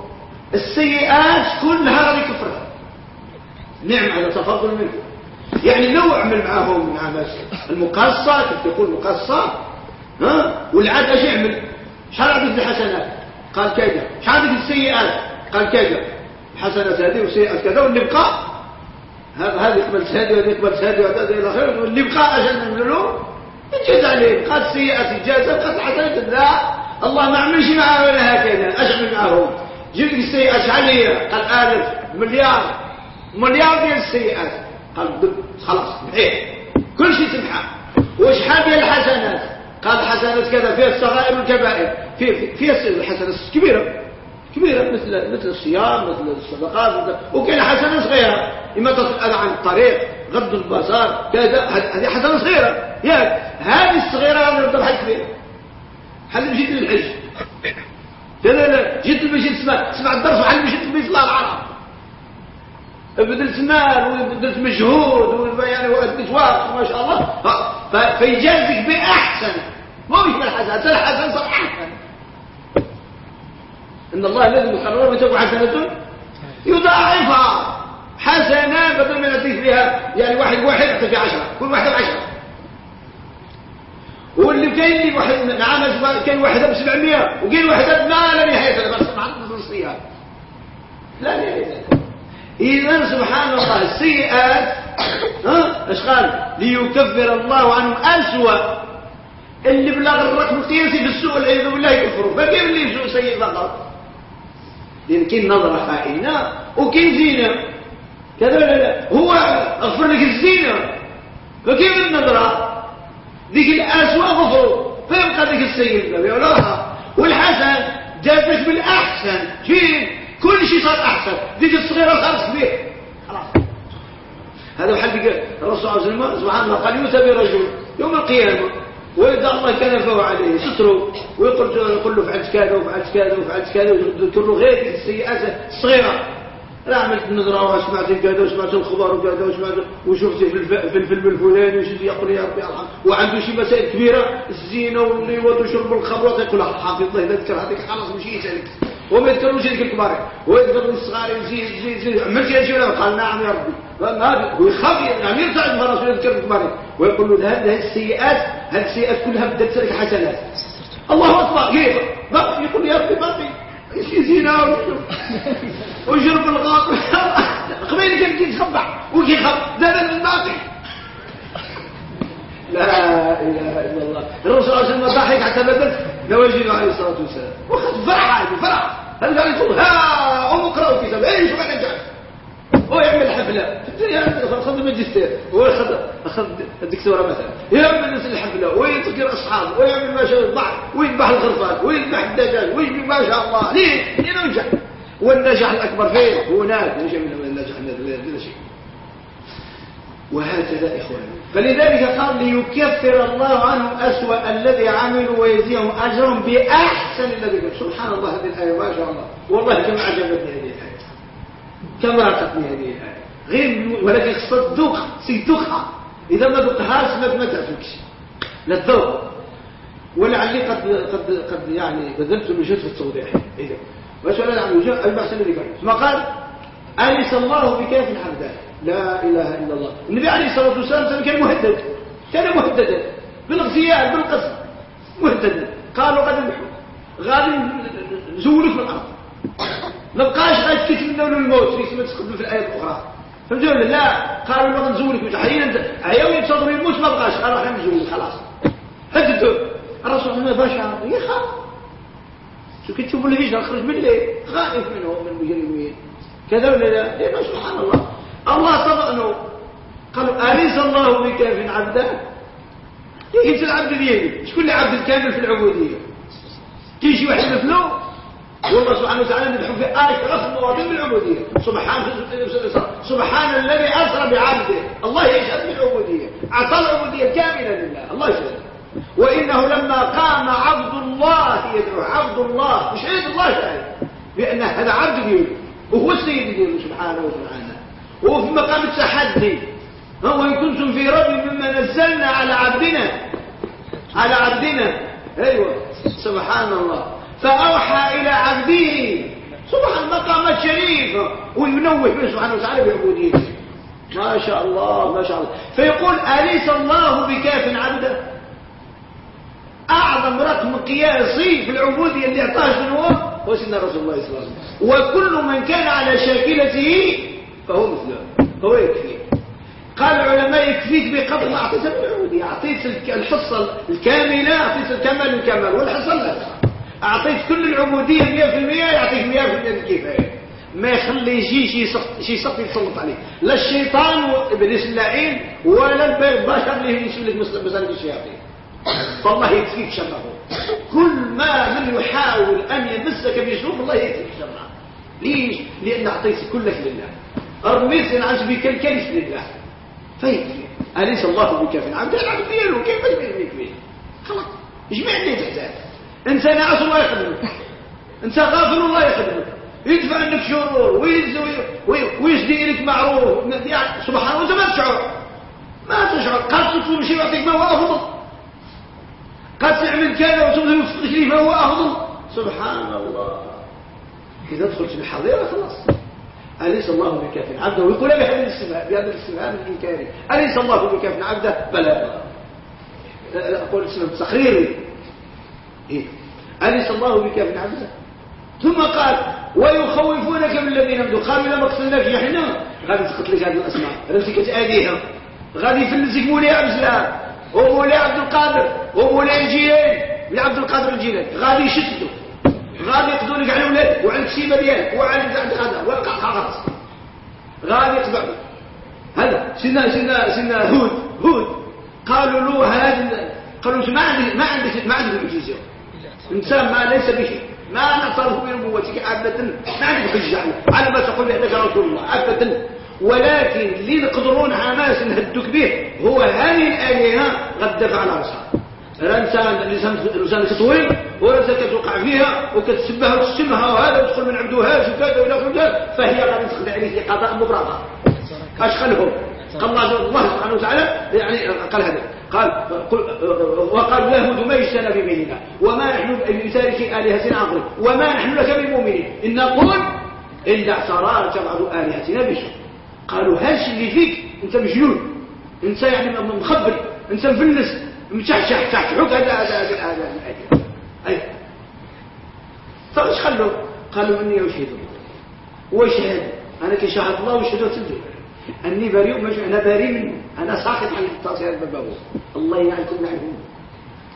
السيئات كلها راضي كفرها نعم على تفضل منه. يعني لو أعمل معهم مع المقصة كيف تقول مقصة ها؟ والعاد إيش يعمل شحال عندك الحسنات. قال كذا شحال عندك السيئات قال كذا الحسنات هذه والسيئات كذا واللي بقى هذا يقبل هذه وهذه يقبل هذه وهذا إلى اخره واللي بقى أجل نعمل له يجاز عليه. قال السيئات يجازى قال الحسنات لا. الله ما عملش معاه ولا هكذا. اشعل معهم جبت السيئات شحال هي قال آلف. مليار. مليار ديال السيئات قال خلاص محيه كل شيء تمحى. وشحال ديال الحسنات؟ قال الحسنات كذا فيها الصغائر والكبائر. فيها فيها الحسنات كبيرة. كبيرة مثل مثل الصيام مثل الصدقات وكاين حسنه صغيرة. إما تصل عن الطريق غض البصر كذا هذه حسنه صغيرة. ياك هذه أنا نضرب حاجة كبيره حل مشيت للحج. لا لا جيت باش تسمع تسمع الدرس وحل باش تبي يطلع العرب. بذلت مال وبذلت مجهود يعني واديت وقت ما شاء الله. فيجازك بأحسن. مو مش بالحسن الحسن صار أحسن إن الله الذي يقرر وتكون حسنة. يضاعفها حسنة بدل من يعطيك فيها. يعني واحد واحد يعطيك عشرة. كل واحدة بعشرة واللي كاين لي واحد نعم كاين واحدة ب 700 وكاين واحدة ما لا نهاية. لها بس مع النصية لا نهاية. إذا سبحان الله السيئات ها إيش قال؟ ليكفر الله عنهم أسوأ اللي بلغ الرقم القياسي في السوء والعياذ بالله يكفروا. فكيف اللي يسوء سيء فقط لأن كاين نظرة خائنة وكاين زينة. كذا ولا لا؟ هو أغفر لك الزينة. فكيف النظرة؟ ذيك الاسوء غفروا فيبقى ذيك السيء ولا والحسن جابك بالأحسن. فين كل شيء صار أحسن. ذيك الصغيرة صارت كبير خلاص. هذا قال الرسول صلى الله عليه وسلم سبحان الله قال يؤتى برجل يوم القيامة وإذا الله كنفه عليه ستره ويقول يقول له فعلت كذا وفعلت كذا وفعلت كذا ويذكر له غير السيئات الصغيرة. لا عملت النظرة وسمعت كذا وسمعت الخبر وكذا وسمعت وشفت في, في الفيلم الفلاني وشفت يقول يا ربي الحمد وعنده شي مسائل كبيرة الزينة والليوت وشرب الخمر يقول حافظ الله إذا ذكر هذيك خلاص مشي يسألك وما يذكروش ذيك الكبار ويذكر الصغار يزيد يزيد يزيد عملت يا شيخ قال نعم يا ربي. ويخاف يعني من الرسول يذكر الكبار ويقول له هذه السيئات هذه السيئات كلها بدات لك حسنات. الله أكبر. كيف؟ يقول يا ربي باقي. إيش زينة ويشرب الغاط قبيل كان يتخبع ويخبع ده الباقي لا إله إلا الله. الرسول صلى الله عليه وسلم ضحك حتى بدت نواجذ عليه الصلاة والسلام. وخذ فرح هذه فرح. هل قال يقول ها أم اقرأوا كتاب. إيش بقى نجح هو يعمل حفلة. أخذ الماجستير هو أخذ أخذ الدكتوره مثلا. يعمل الناس الحفله ويذكر اصحابه ويعمل ما شاء الله ويذبح الخرفان ويذبح الدجاج ويجي ما شاء الله. ليه؟ لننجح والنجاح الأكبر فين؟ هناك. ليش من وهكذا إخواني. فلذلك قال ليكفر الله عنهم أسوأ الذي عملوا ويزيهم أجرهم بأحسن الذي قال سبحان الله هذه الآية ما شاء الله. والله كم عجبتني هذه الآية. كم رأتني هذه الآية. غير ولكن خصت دوخ إذا ما ذقهاش ما ما لا تذوق. ولعلي قد قد قد يعني بذلت المجهود في التوضيح. إذا وسؤال عن وجه البحث الذي قال ثم قال أليس الله بكاف عبده لا إله إلا الله. النبي عليه الصلاة والسلام كان مهدد. كان مهددا بالاغتيال بالقتل مهددا قالوا غادي غادي نزولك في الأرض. ما بقاش غادي تكتب له الموت. في ما تقبل في الآية الأخرى. فهمتوا ولا لا؟ قالوا له نزولك وتحيين انت عياو ينتظر الموت ما بقاش. قالوا إحنا نزولك خلاص. هددوا الرسول ما باشا يخاف شو كتشوفوا الهجرة خرج من ليه خائف منهم من المجرمين كذا ولا لا؟ سبحان الله. الله طبقنا قالوا أليس الله بكاف عبدا؟ يجب العبد ديالي شكون اللي عبد الكامل في العبودية؟ تيجي واحد مثله والله سبحانه وتعالى مدحو في آية ثلاث مواضيع بالعبودية. سبحان سبحان الذي أسرى بعبده. الله يشهد بالعبودية. أعطى العبودية كاملة لله. الله يشهد. وإنه لما قام عبد الله يدعو. عبد الله. مش عيد الله شاهد. بأن هذا عبد ديالي وهو السيد ديالي سبحانه وتعالى. وهو في مقام التحدي. هو إن كنتم في رب مما نزلنا على عبدنا. على عبدنا. أيوة. سبحان الله. فأوحى إلى عبده. سبحان مقامات شريفة وينوه سبحانه وتعالى بعبوديته ما شاء الله ما شاء الله. فيقول أليس الله بكاف عبده؟ أعظم رقم قياسي في العبودية اللي اعطاه شنو هو سيدنا رسول الله صلى الله عليه وسلم. وكل من كان على شاكلته فهو مثله هو يكفي. قال العلماء يكفيك ما أعطيت العبودية أعطيت الحصة الكاملة أعطيت الكمال الكمال والحصة الأخرى أعطيت كل العبودية 100% يعطيك 100% الكفاية ما يخلي شي شي صف يتسلط عليه لا الشيطان وابليس اللعين ولا البشر اللي يسلك مسالك الشياطين. فالله يكفيك شره كل ما من يحاول أن يمسك بسوء الله يكفيك شره ليش؟ لأن أعطيت كلك لله. رميت عن بك الكلف لله فيكفي أليس الله بكاف؟ عبد العبد دياله كيف يكفي خلاص اجمع اللي تحتاج انت ناعس الله يخدمك انت غافل الله يخدمك يدفع عنك شرور ويزدي لك معروف. يعني سبحان الله ما تشعر. ما تشعر. قد تطلب شيء يعطيك ما هو أفضل. قد تعمل كذا وتبذل وتفقش لي ما هو أفضل. سبحان الله. إذا دخلت في الحضيرة خلاص. أليس الله بكاف؟ عبده ويقول بهذا الاستفهام بهذا الاستفهام الإنكاري أليس الله بكاف؟ عبده؟ بلى. أقول اسمه تقريري إيه؟ أليس الله بكاف؟ عبده. ثم قال ويخوفونك بالذين من قالوا إذا ما قتلناك إحنا غادي تقتلك هذه الأسماء. رمسك تأديها غادي يفلسك مولاي السلام ومولاي عبد القادر ومولاي الجيلاني من عبد القادر الجيلاني غادي يشتتوا غادي يقضوا لك على ولاد وعلى الكسيبه ديالك وعلى هذا. والقعقعات غادي يقضوا هذا سيدنا سيدنا سيدنا هود؟ هود. قالوا له هذا قالوا ما عندك ما عندك ما عندك معجزة. إنسان ما ليس به. ما نعترف بنبوتك ابدا. ما عندك حجه على ما تقول انك رسول الله. ابدا. ولكن اللي نقدرون حماس نهدك به. هو هذه الالهه دفع على راسها الإنسان لسان طويل ولسان كتوقع فيها وكتسبها وتشتمها وهذا وتدخل من عنده هاش وكذا والى اخره فهي غادي تخدع عليه في قضاء مبرمه اشغلهم قال الله سبحانه وتعالى يعني قال هذا قال وقال يهود ما يجتنى ببيننا وما نحن بتارك آلهتنا عقل وما نحن لك بمؤمنين. إن نقول إلا اعتراك بعض آلهتنا بشر. قالوا هاش اللي فيك؟ أنت مجنون. أنت يعني مخبر. أنت مفلس. مشحشح شحشح هذا هذا هذا هذا اي فايش خلوا؟ قالوا إني أشهد واشهد أنا كشهد الله واشهد تدري. أني بريء أنا بريء منه. أنا ساقط عن التصير الباب. الله يعلمكم نعلمكم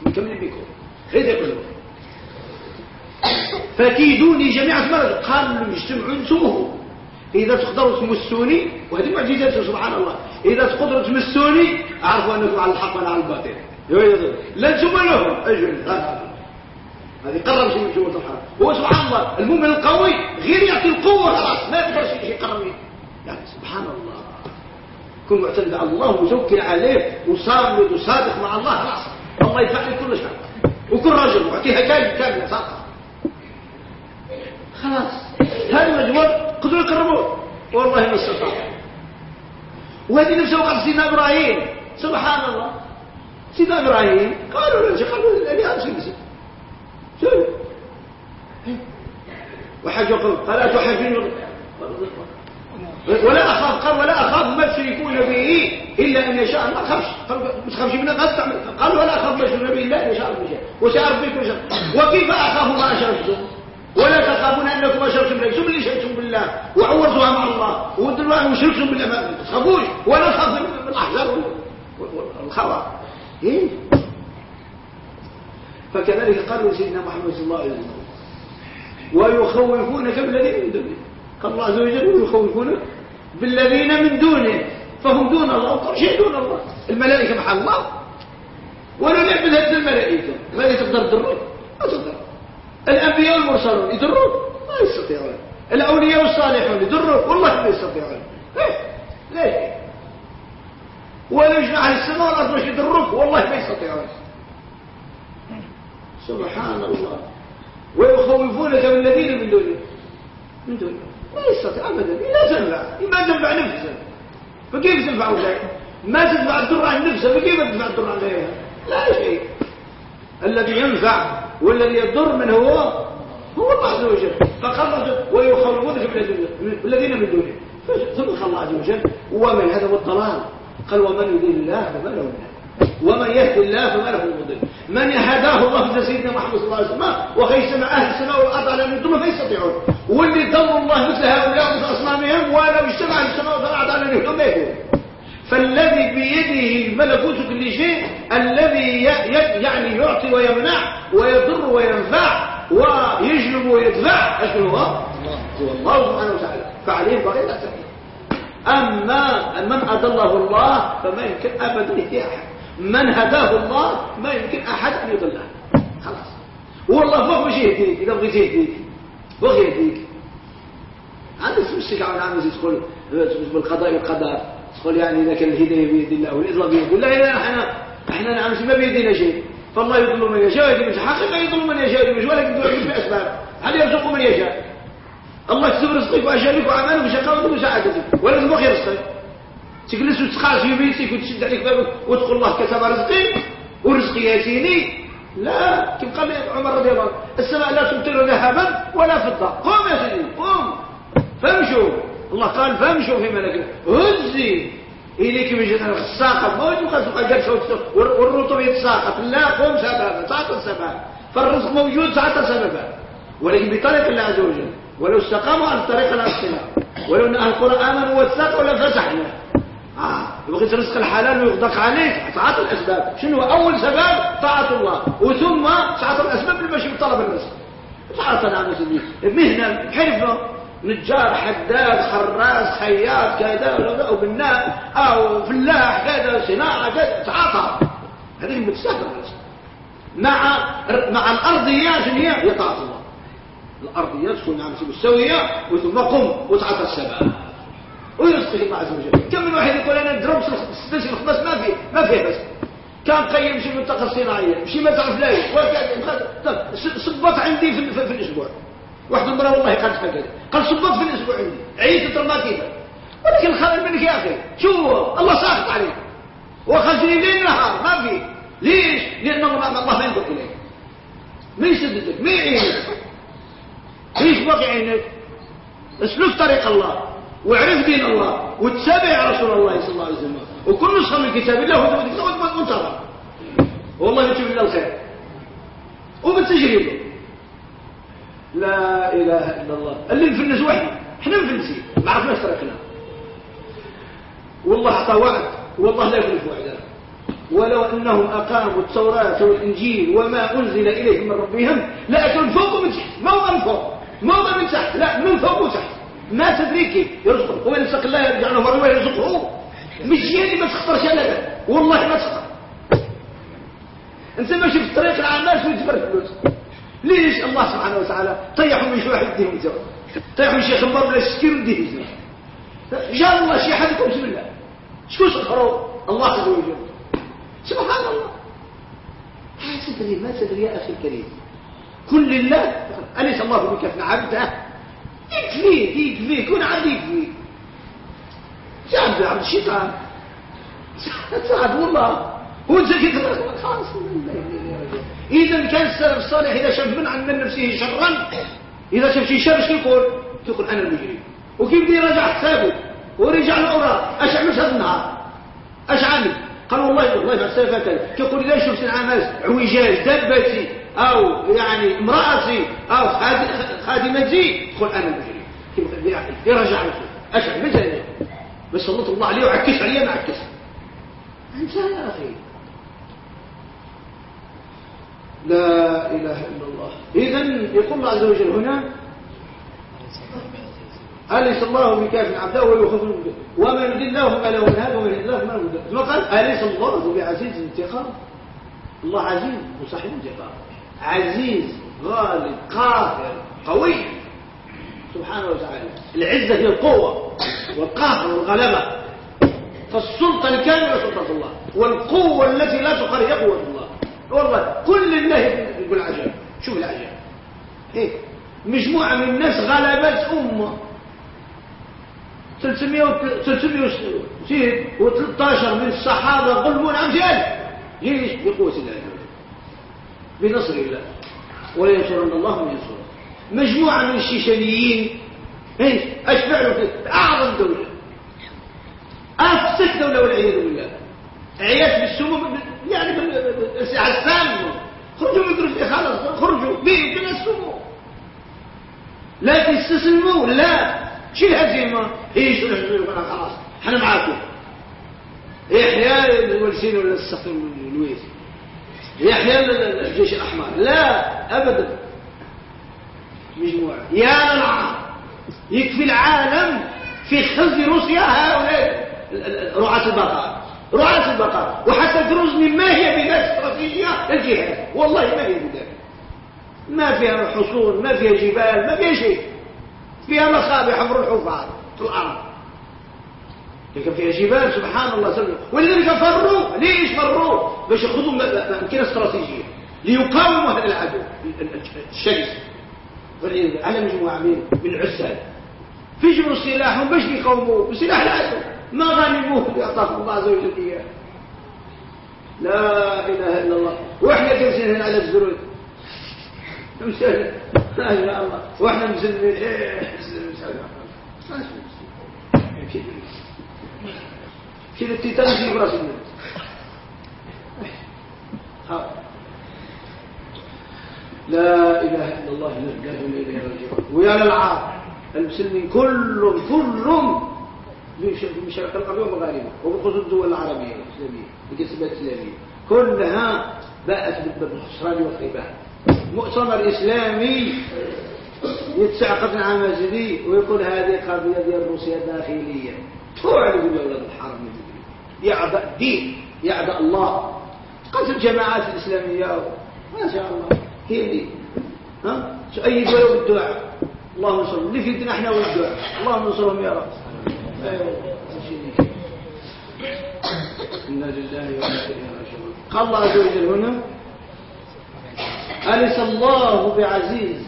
نكمل بكم هذا كله فكيدوني جميعا مرض. قالوا يجتمعوا أنتم إذا تقدروا تمسوني وهذه معجزة سبحان الله. إذا تقدروا تمسوني أعرفوا أنكم على الحق ولا على الباطل. لا لهم أجل هذه قرر شيء من جوة الحرام هو سبحان الله المؤمن القوي غير يعطي القوة خلاص. ما يقدر شيء يقرر يعني سبحان الله. كن معتمد على الله وتوكل عليه وصامد وصادق مع الله خلاص. الله يفعل كل شيء. وكل رجل وعطيها كامل كامل صادق خلاص. هذا مجموع قدروا يقربوه والله ما استطاع. وهذه نفسه وقت سيدنا إبراهيم. سبحان الله. سيدنا إبراهيم قالوا له الالهه سيدنا شوف وحاجة قال اتحاجون ولا أخاف قال ولا أخاف ما تشركون به إلا أن يشاء الله. خافش مش خافش من الناس تعمل. قال ولا أخاف ما تشركون به إلا أن يشاء الله. وسيعرف بكم شر وكيف أخاف ما اشركتم ولا تخافون أنكم أشركتم بالله. شو اللي شركتم بالله؟ وعورتها مع الله. وشركتم بالله ما تخافوش ولا تخافوا من الأحزاب والخوف إيه؟ فكذلك قالوا سيدنا محمد صلى الله عليه وسلم ويخوفونك بالذين من دونه. قال الله عز وجل ويخوفونك بالذين من دونه. فهم دون الله وكل شيء دون الله. الملائكة مع الله. ولا نعبد هذه الملائكة. ما تقدر تضرك ما تقدر. الأنبياء والمرسلون يضروك ما يستطيعون. الأولياء والصالحون يضروك والله ما يستطيعون. ليه ليه؟ ولا على السماء والأرض مش يضروك والله ما يستطيعون سبحان الله. ويخوفونك من الذين من دونه. من دونه. ما يستطيع ابدا. لا تنفع ما تنفع نفسه. فكيف تنفع ذلك ما تدفع الضر عن نفسه فكيف تدفع الضر عن غيرها لا شيء. الذي ينفع والذي يضر من هو هو الله عز وجل. فقال ويخوفونك من الذين من دونه. ثم الله عز وجل. ومن هذا هو الضلال. قال ومن يضل الله فما له من ومن يهدي الله فما له مضل. من هداه الله في سيدنا محمد صلى الله عليه وسلم وخيسم أهل السماء والأرض على ان يهدون فيستطيعون واللي ضل الله مثل هؤلاء مثل أصنامهم ولو اجتمع السماء والأرض على ان يهدون ما يهدون. فالذي بيده ملكوت كل شيء الذي يعني يعطي ويمنع ويضر وينفع ويجلب ويدفع هو؟ هو الله سبحانه وتعالى. فعليه بغير لا أما من أضله الله فما يمكن ابدا يهدي أحد. من هداه الله ما يمكن أحد أن يضله. خلاص. والله فوق مش يهديك. إذا بغيت يهديك. فوق يهديك. عندك تمسك على عامل تدخل بالقضاء. والقدر تقول يعني إذا كان الهداية بيد الله والإضلال بيد الله. لا إحنا إحنا نعم ما بيدينا شيء. فالله يضل من يشاء ويهدي من حقيقة يضل من يشاء. مش ولكن تدعي بأسباب. هل يرزق من يشاء؟ الله يكتب رزقك وأجالك وأعمالك وشقاوتك وسعادتك ولا تبقى يرزقك تجلس وتخرج في بيتك وتشد عليك بابك وتقول الله كتب رزقي ورزقي يأتيني. لا كيف قال عمر رضي الله عنه. السماء لا تمطر ذهبا ولا فضة. قوم يا سيدي قوم. فامشوا. الله قال فامشوا في ملك هزي إليك بجنة الساقط ما يبقى سوق جالسة والرطب يتساقط. لا قوم سببا ساقط سببا فالرزق موجود ساقط سببا ولكن بطريق الله عز وجل. ولو استقاموا على الطريق الاصطلاح ولو أن أهل القرى آمنوا واتقوا لفسحنا آه. بغيت رزق الحلال ويغدق عليك. تعاطي الأسباب. شنو أول سبب؟ طاعة الله. وثم تعاطي الأسباب المشي بطلب الرزق تعاطى نعم سيدي. مهنه حرفة. نجار حداد خراس خياط كذا أو بناء أو فلاح كذا صناعة كذا. تعاطى. هذه متسهله مع مع الارضيات هي طاعة الله. الارضيات تكون نعم مستويه وثم قم وتعاطى السبب. ويرزقه الله عز وجل. كم من واحد يقول أنا ندرب ستنسي الخبز ما فيه ما فيه بس. كان قيم شي منطقه صناعيه شي ما تعرف لا صبت عندي في, في, في الأسبوع. واحد المرة والله قالت هكذا قال صبت في الأسبوع عندي. عييت الترماتيفه ولكن خالد منك يا أخي. شو الله ساخط عليك. وخزني ليل نهار. ما في. ليش؟ لأن الله ما ينظر إليك. ما يسددك ما يعينك ليش بقي عينك اسلك طريق الله واعرف دين الله واتبع رسول الله صلى الله عليه وسلم. وكل نسخه من كتاب الله هو منتظر والله يجيب لنا الخير. وبالتجربة. لا إله إلا الله. اللي نفلس وحده إحنا مفلسين ما عرفناش تركنا. والله أعطى وعد والله لا يخلف وعده ولو أنهم أقاموا التوراة والإنجيل وما أنزل إليهم من ربهم لاتوا فوق ومن تحت ما هو من فوق هو من تحت لا من فوق وتحت ما تدري كيف. يرزقه. هو يرزق الله يرجع له مره يرزقه. مش اللي ما تخطرش ابدا والله ما تخطر انت ماشي في الطريق العام شو تجبر فلوس ليش الله سبحانه وتعالى طيحوا من شي واحد يديهم الزواج طيحوا شي خمر ولا سكير يديهم الزواج جاء الله شي حد يقول بسم الله. شكون سخروا؟ الله عز وجل. سبحان الله. ما تدري ما تدري يا أخي الكريم. كل لله أليس الله بكفنا عبده يكفيك يكفيك كون عاد يكفيك جاب عبد الشيطان. سعد والله. هو زكي خلاص. إذا كان السلف الصالح إذا شاف من عن نفسه شرا إذا شاف شي شر شو يقول؟ يقول أنا المجرم. وكيف يراجع حسابه؟ ورجع الأوراق. أش عملت هذا النهار؟ أش عمل قال والله والله ما السلف كيقول إذا شفت العماس عوجاج دبتي أو يعني امرأتي أو خادمتي قل أنا المجرم. كيف يرجع اش عملت بس سلط الله عليه وعكس عليه ما عكس. أنت يا أخي. لا إله إلا الله. إذا يقول الله عز وجل هنا أليس الله بكاف عبده ويخذ ومن يرد الله فما له من هذا ومن يرد الله فما له من قال أليس الله بعزيز انتقام؟ الله عزيز وصاحب انتقام. عزيز غالب قاهر قوي. سبحانه وتعالى. العزة هي القوة والقهر والغلبة فالسلطة الكاملة سلطة الله والقوة التي لا تقر هي قوة الله. والله كل الله يقول عجب شوف العجب إيه؟ مجموعة من الناس غلبت أمة. 313 من الصحابة ظلمون عن جهل ليش؟ بقوة الله. بنصر الله. ولا ينصرن الله من ينصره. مجموعة من الشيشانيين اشبع في أعظم دولة. افسك دولة والعياذ بالله. عياش بالسموم يعني السام خرجوا من دروس خلاص خرجوا بيه كنا السموم. لا تستسلموا لا. شي الهزيمة إيش خلاص إحنا معاكم. يحيى الولسين ولا الصخر الويس. يحيى الجيش الأحمر. لا ابدا. مجموعة. يا للعار يكفي العالم في خزي روسيا هؤلاء. رعاة البقاء. رعاة البقاء. وحتى جروزني ما هي بذات استراتيجية الجهاد. والله ما هي بذلك ما فيها حصون ما فيها جبال ما فيها شيء. فيها مخابئ حفر الحفار في الأرض. لكن فيها جبال سبحان الله سبحانه ولذلك فروا ليش فروا باش ياخذوا امكنه استراتيجيه ليقاوموا هذا العدو الشرس على مجموعه من من العسال فيجمعوا سلاحهم باش يقاوموا بسلاح العدو ما غنموه يعطاكم الله عز وجل إياه لا إله إلا الله وإحنا جالسين هنا على الزرود ما شاء الله وإحنا مسلمين إيه كذا التيتان في براس الناس لا إله إلا الله إله إلا الله ويا للعار المسلمين كلهم كلهم من شرق الأرض ومغاربها وبخصوص الدول العربية الإسلامية القسمة الإسلامية كلها باءت بالخسران والخيبان مؤتمر إسلامي يتسعقد عام مازدي ويقول هذه قضية ديال روسيا داخلية. تعرف دولة الحرم يعدى الدين يعدى الله. قتل الجماعات الإسلامية ما شاء الله هي دي. ها؟ تؤيد ولو بالدعاء اللهم صل اللي في الدين إحنا والدعاء؟ اللهم انصرهم يا رب. إنا لله وإنا إليه راجعون. قال الله عز وجل هنا أليس الله بعزيز؟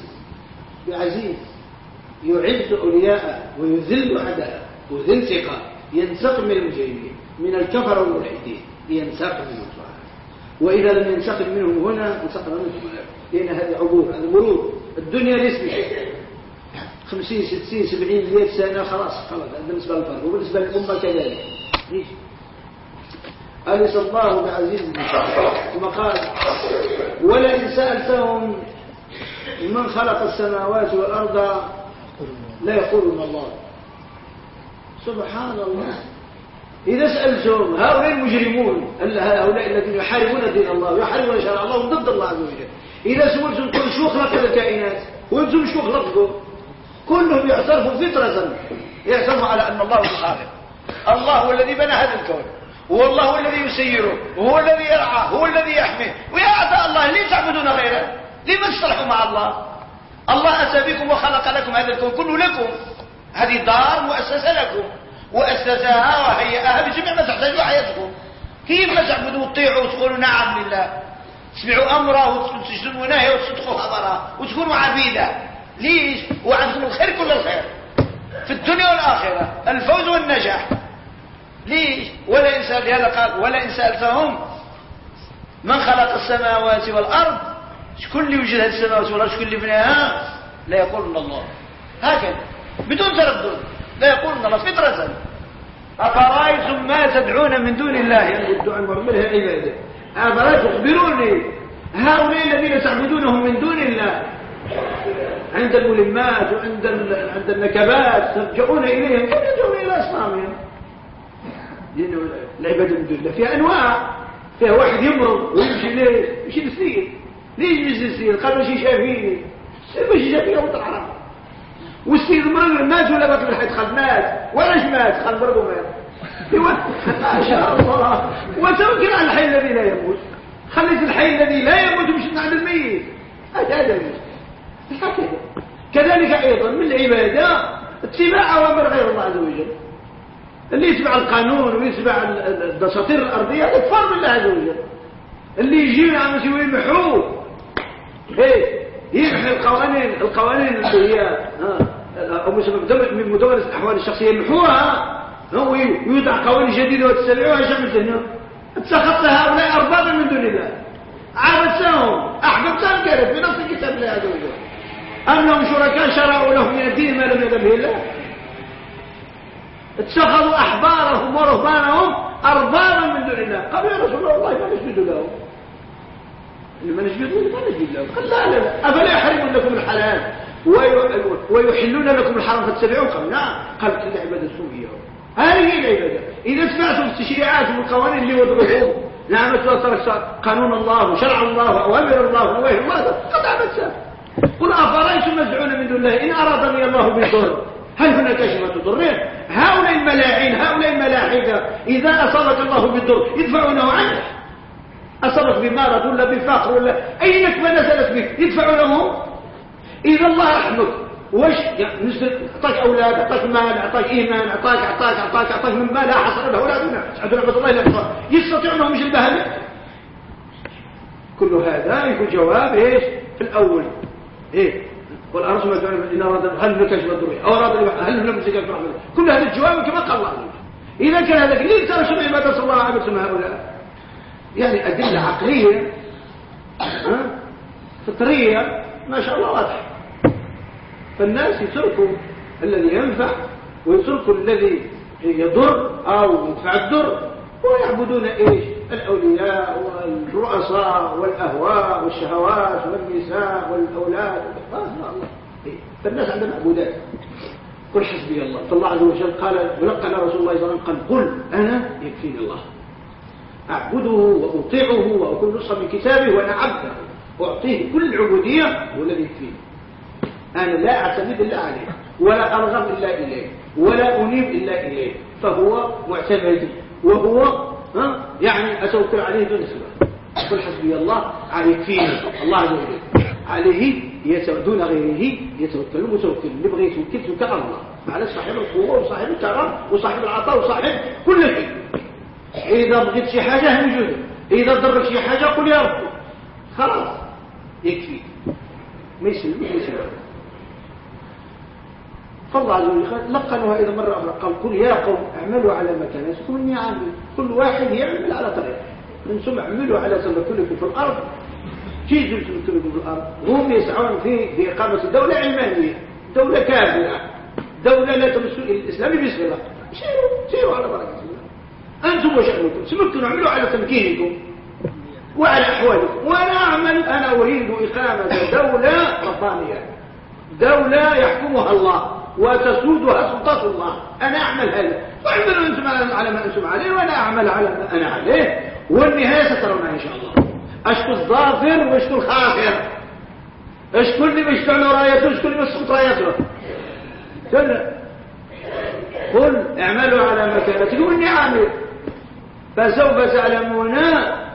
بعزيز. يعز أولياءه ويذل أعداءه وذي انتقام ينتقم من المجرمين من الكفر والملحدين ينتقم منهم وإذا لم ينتقم منهم هنا انتقم منهم لأن هذه عبور هذا مرور. الدنيا ليس بشيء. خمسين ستين سبعين مئة سنة خلاص خلاص. بالنسبة للفرق وبالنسبة للأمة كذلك. أليس الله بعزيز ثم قال ولئن سألتهم من خلق السماوات والأرض لا يقولون الله. سبحان الله. إذا سألتهم هؤلاء المجرمون هؤلاء الذين يحاربون دين الله ويحاربون شرع الله ضد الله عز وجل. إذا سألتم كل شو خلق الكائنات وأنتم شو خلقكم كلهم يعترفوا فطرة يعترفوا على أن الله الخالق الله هو الذي بنى هذا الكون. هو الله هو الذي يسيره. وهو الذي يرعاه. هو الذي يحميه. ويا أعداء الله ليه تعبدون غيره؟ لما تصلحوا مع الله؟ الله أتى بكم وخلق لكم هذا الكون كله لكم. هذه دار مؤسسة لكم. وأسسها وهيئها بجميع ما تحتاجوا حياتكم كيف ما تعبدوا وتطيعوا وتقولوا نعم لله؟ تسمعوا أمره وتجتنبوا نهيه وتصدقوا خبره وتكونوا عبيدا ليش؟ وعندكم الخير كل الخير. في الدنيا والآخرة الفوز والنجاح. ليش؟ ولا إنسان لهذا قال ولا إن سألتهم من خلق السماوات والأرض. شكون اللي وجد هذه السماوات والأرض شكون اللي بناها؟ لا يقولون الله. هكذا بدون تردد. لا يقولون الله فطرة أفرأيتم ما تدعون من دون الله؟ يعني الدعاء المرمى عبادة أفرأيتم اخبروني هؤلاء الذين تعبدونهم من دون الله. عند الملمات وعند عند النكبات ترجعون إليهم. كم يرجعون إلى أصنامهم. العبادة من دون الله. فيها أنواع. فيها واحد يمرض ويمشي ليه يمشي للسير ليه يجي للسير قال ماشي شافيني. ماشي شافيني أو الحرام مرض مات ولا بقي بالحيط خد مات. ولاش مات؟ خد برضه مات. ما شاء الله. وتوكل على الحي الذي لا يموت. خليت الحي الذي لا يموت مش عند الميت. هذا هكذا كذلك أيضا من العبادة اتباع أوامر غير الله عز وجل. اللي يتبع القانون ويتبع الدساتير الأرضية هذا كفار بالله عز وجل. اللي يجي عم يمحوه إيه. يمحي القوانين. القوانين اللي هي أو من مدونة الاحوال الشخصية. يمحوها هو يوضع قوانين جديدة وتسرعوها شمل هنا اتخذت هؤلاء اربابا من دون الله. عبدتهم أحببتهم كانت بنص الكتاب الله عز وجل أنهم شركاء شرعوا لهم من الدين ما لم يذب به الله اتخذوا أحبارهم ورهبانهم اربابا من دون الله. قالوا يا رسول الله ما نسجد لهم. لما نسجد لهم ما نسجد لهم. قال لا لا لا. أفلا يحرمون لكم الحلال؟ ويحلون لكم الحرام فتتبعون قال لا قال تلك عباده سوء هذه هي العبادة. إذا سمعتم التشريعات والقوانين اللي وضعوهم نعم قانون الله وشرع الله واوامر الله ونواهي الله. قد عبدت قل أفرأيتم ما تدعون من دون الله؟ إن أرادني الله بضر هل هناك كاشفه ضره هؤلاء الملاعين هؤلاء الملاحدة إذا أصابك الله بالضر يدفعونه عنك. أصابك بمرض ولا بفقر ولا اي نكبه نزلت بك يدفعونه؟ اذا الله رحمك وش؟ يعني أعطاك أولاد أعطاك مال أعطاك إيمان أعطاك أعطاك أعطاك أعطاك من مال لا حصر له اولادنا سعد نعمه الله لا يستطيعون مش البهل كل هذا يكون جواب إيش؟ في الأول. إيه؟ والارض ما إن أراد هل نكش الضروري أو أراد هل نمسك الرحمه كل هذا الجواب كما قال الله إذا كان هذاك ليه ترى شو عبادة الله عبدتم هؤلاء. يعني أدلة عقلية فطرية ما شاء الله واضحة. فالناس يتركوا الذي ينفع ويتركوا الذي يضر أو يدفع الضر. ويعبدون إيش؟ الأولياء والرؤساء والأهواء والشهوات والنساء والأولاد. الله. فالناس عندها معبودات قل حسبي الله. فالله عز وجل قال ولقنا رسول الله صلى الله عليه وسلم قال قل أنا يكفيني الله. أعبده وأطيعه وأكون نصا من كتابه وأنا عبده. وأعطيه كل العبودية هو الذي يكفيني. أنا لا أعتمد إلا عليه ولا أرغب إلا إليه ولا أنيب إلا إليه فهو معتمدي وهو ها يعني أتوكل عليه دون سبب قل حسبي الله عليه يكفيني الله عز وجل عليه دون غيره يتوكل المتوكل اللي بغى يتوكل توكل على الله. على صاحب القوة وصاحب الكرم وصاحب العطاء وصاحب كل شيء. إذا بغيت شي حاجة موجوده إذا ضرك شي حاجة قل يا رب. خلاص يكفي. ما يسلم ما يسلم فالله عز وجل لقنها اذا مرة أخرى. قال قل يا قوم اعملوا على مكانتكم اني عامل كل واحد يعمل على طريقة. أنتم اعملوا على تمكنكم في الأرض. كيف يمكنكم في الأرض. هم يسعون في إقامة دولة علمانية دولة كاملة. دولة لا تمس الإسلام بسهولة. سيروا سيروا على بركة الله. أنتم وشأنكم. تمكنوا اعملوا على تمكينكم. وعلى أحوالكم. وأنا أعمل أنا أريد إقامة دولة ربانية. دولة يحكمها الله. وتسودها سلطات الله. أنا أعمل هذا. واعملوا أنتم على ما أنتم عليه وأنا أعمل على ما أنا عليه. والنهاية سترونها إن شاء الله. أشكو الظافر وأشكو الخاسر أشكو اللي بيشتعل رايته واشكو اللي بيسقط رايته. قل اعملوا على مكانتكم إني عامل. فسوف تعلمون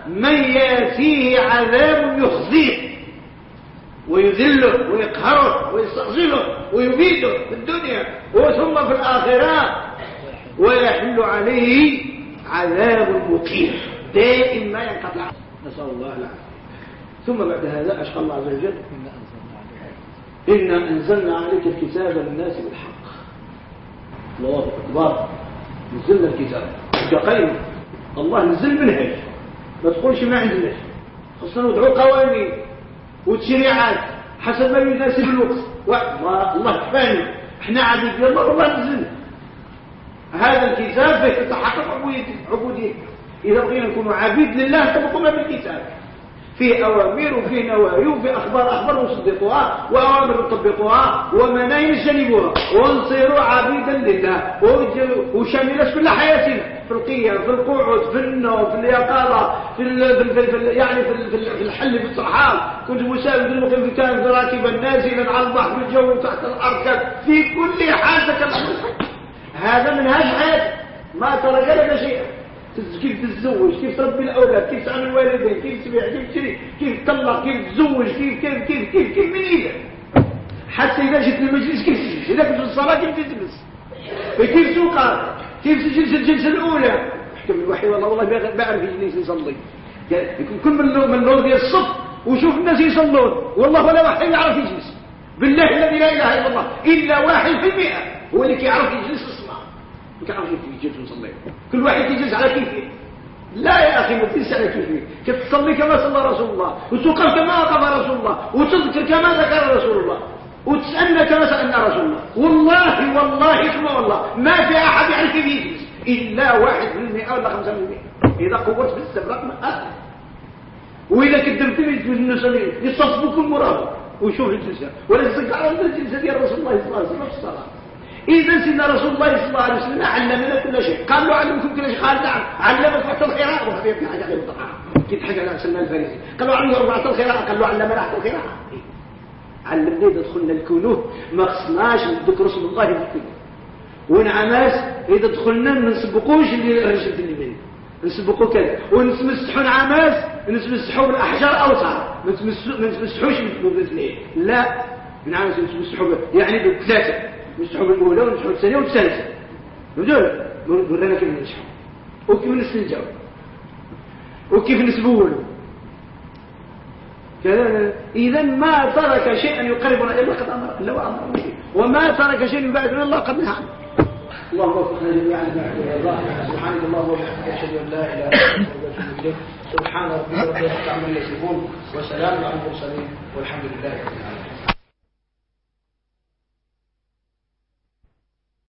من يأتيه عذاب يخزيه. ويذله ويقهره ويستخزله ويبيده في الدنيا وثم في الآخرة ويحل عليه عذاب مقيم. دائم ما ينقطع. نسأل الله العافية. ثم بعد هذا أشقى الله عز وجل. إنا أنزلنا عليك الكتاب للناس بالحق. الله أكبر. نزلنا الكتاب. كقيم الله نزل منهج ما تقولش ما عندناش. خصنا ندعو قوانين وتشريعات حسب ما يناسب الوقت. الله كفاني إحنا عبيد الله والله نزل هذا الكتاب فيه تحقق عبوديتنا إذا بغينا نكونوا عبيد لله تبقوا بالكتاب فيه أوامر وفيه نواهي وفيه أخبار أخبار نصدقها وأوامر نطبقها ومناهي نجنبوها ونصيروا عبيدا لله. وشاملة كل حياتنا في القيام في القعود في النوم في اليقظة في, في, في يعني في, في الحل في الصحاب. كنت مسافر المقيم في كان راكبا نازلا على البحر الجو تحت الأرض في كل حاجة هذا منهاج حياتي ما ترك لنا شيئا. كيف تتزوج؟ كيف تربي الأولاد؟ كيف تعمل الوالدين كيف تبيع؟ كيف تشري؟ كيف تطلق؟ كيف تتزوج؟ كيف كيف كيف كيف كيف من إيدك؟ حتى إذا جيت للمجلس كيف تجلس؟ إذا كنت في الصلاة كيف تجلس؟ كيف توقع كيف تجلس الجلسة الأولى؟ أحكم الوحي والله والله بعرف يجلس يصلي. يكون كل من من نور ديال الصف وشوف الناس يصلون. والله ولا واحد يعرف يجلس. بالله الذي لا إله إلا الله إلا واحد في المئة. هو اللي كيعرف يجلس تعرفش كيف تجلس تصلي كل واحد يجلس على كيفه. لا يا أخي ما تجلس على كيفه. كيف تصلي كما صلى رسول الله وتقف كما وقف رسول الله وتذكر كما ذكر رسول الله وتسألنا كما سألنا رسول الله. والله والله ثم والله ما في أحد يعرف كيف يجلس إلا واحد في المئة ولا خمسة في المئة. إذا قوت في السبرق ما آخر وإذا كدمت بالنسلين يصفوا كل مراد وشوف الجلسة. ولا تذكر الجلسة ديال رسول الله صلى الله عليه وسلم في الصلاة. إذا سيدنا رسول الله صلى الله عليه وسلم علمنا كل شيء. قال له علمكم كل شيء؟ قال نعم. علمك حتى القراءة وهذه في حاجة غير طبعا كيف حاجة على سلمان الفارسي؟ قال له علمك حتى القراءة قال له علمنا حتى علمنا إذا دخلنا الكنوه ما خصناش ندك رسول الله في الكنوه ونعماس إذا دخلنا ما نسبقوش اللي الرجل اللي منه نسبقوا كذا. ونتمسحوا نعماس. نتمسحوا بالأحجار اوسع ما نتمسحوش بالاثنين لا. نعماس نتمسحوا يعني بالثلاثه نسحب الأولى ونسحب الثانية والثالثة بدون ورانا كيف نسحب وكيف نستنجاو وكيف نسبولوا إذا ما ترك شيئا يقربنا الله قد أمر الله وأمر وما ترك شيئا يبعدنا الله قد نهى اللهم وفقنا جميعا ويرضى سبحانك اللهم وبحمدك اشهد ان لا انت استغفرك اليك سبحان ربك رب العزه عما يصفون وسلام على المرسلين والحمد لله رب العالمين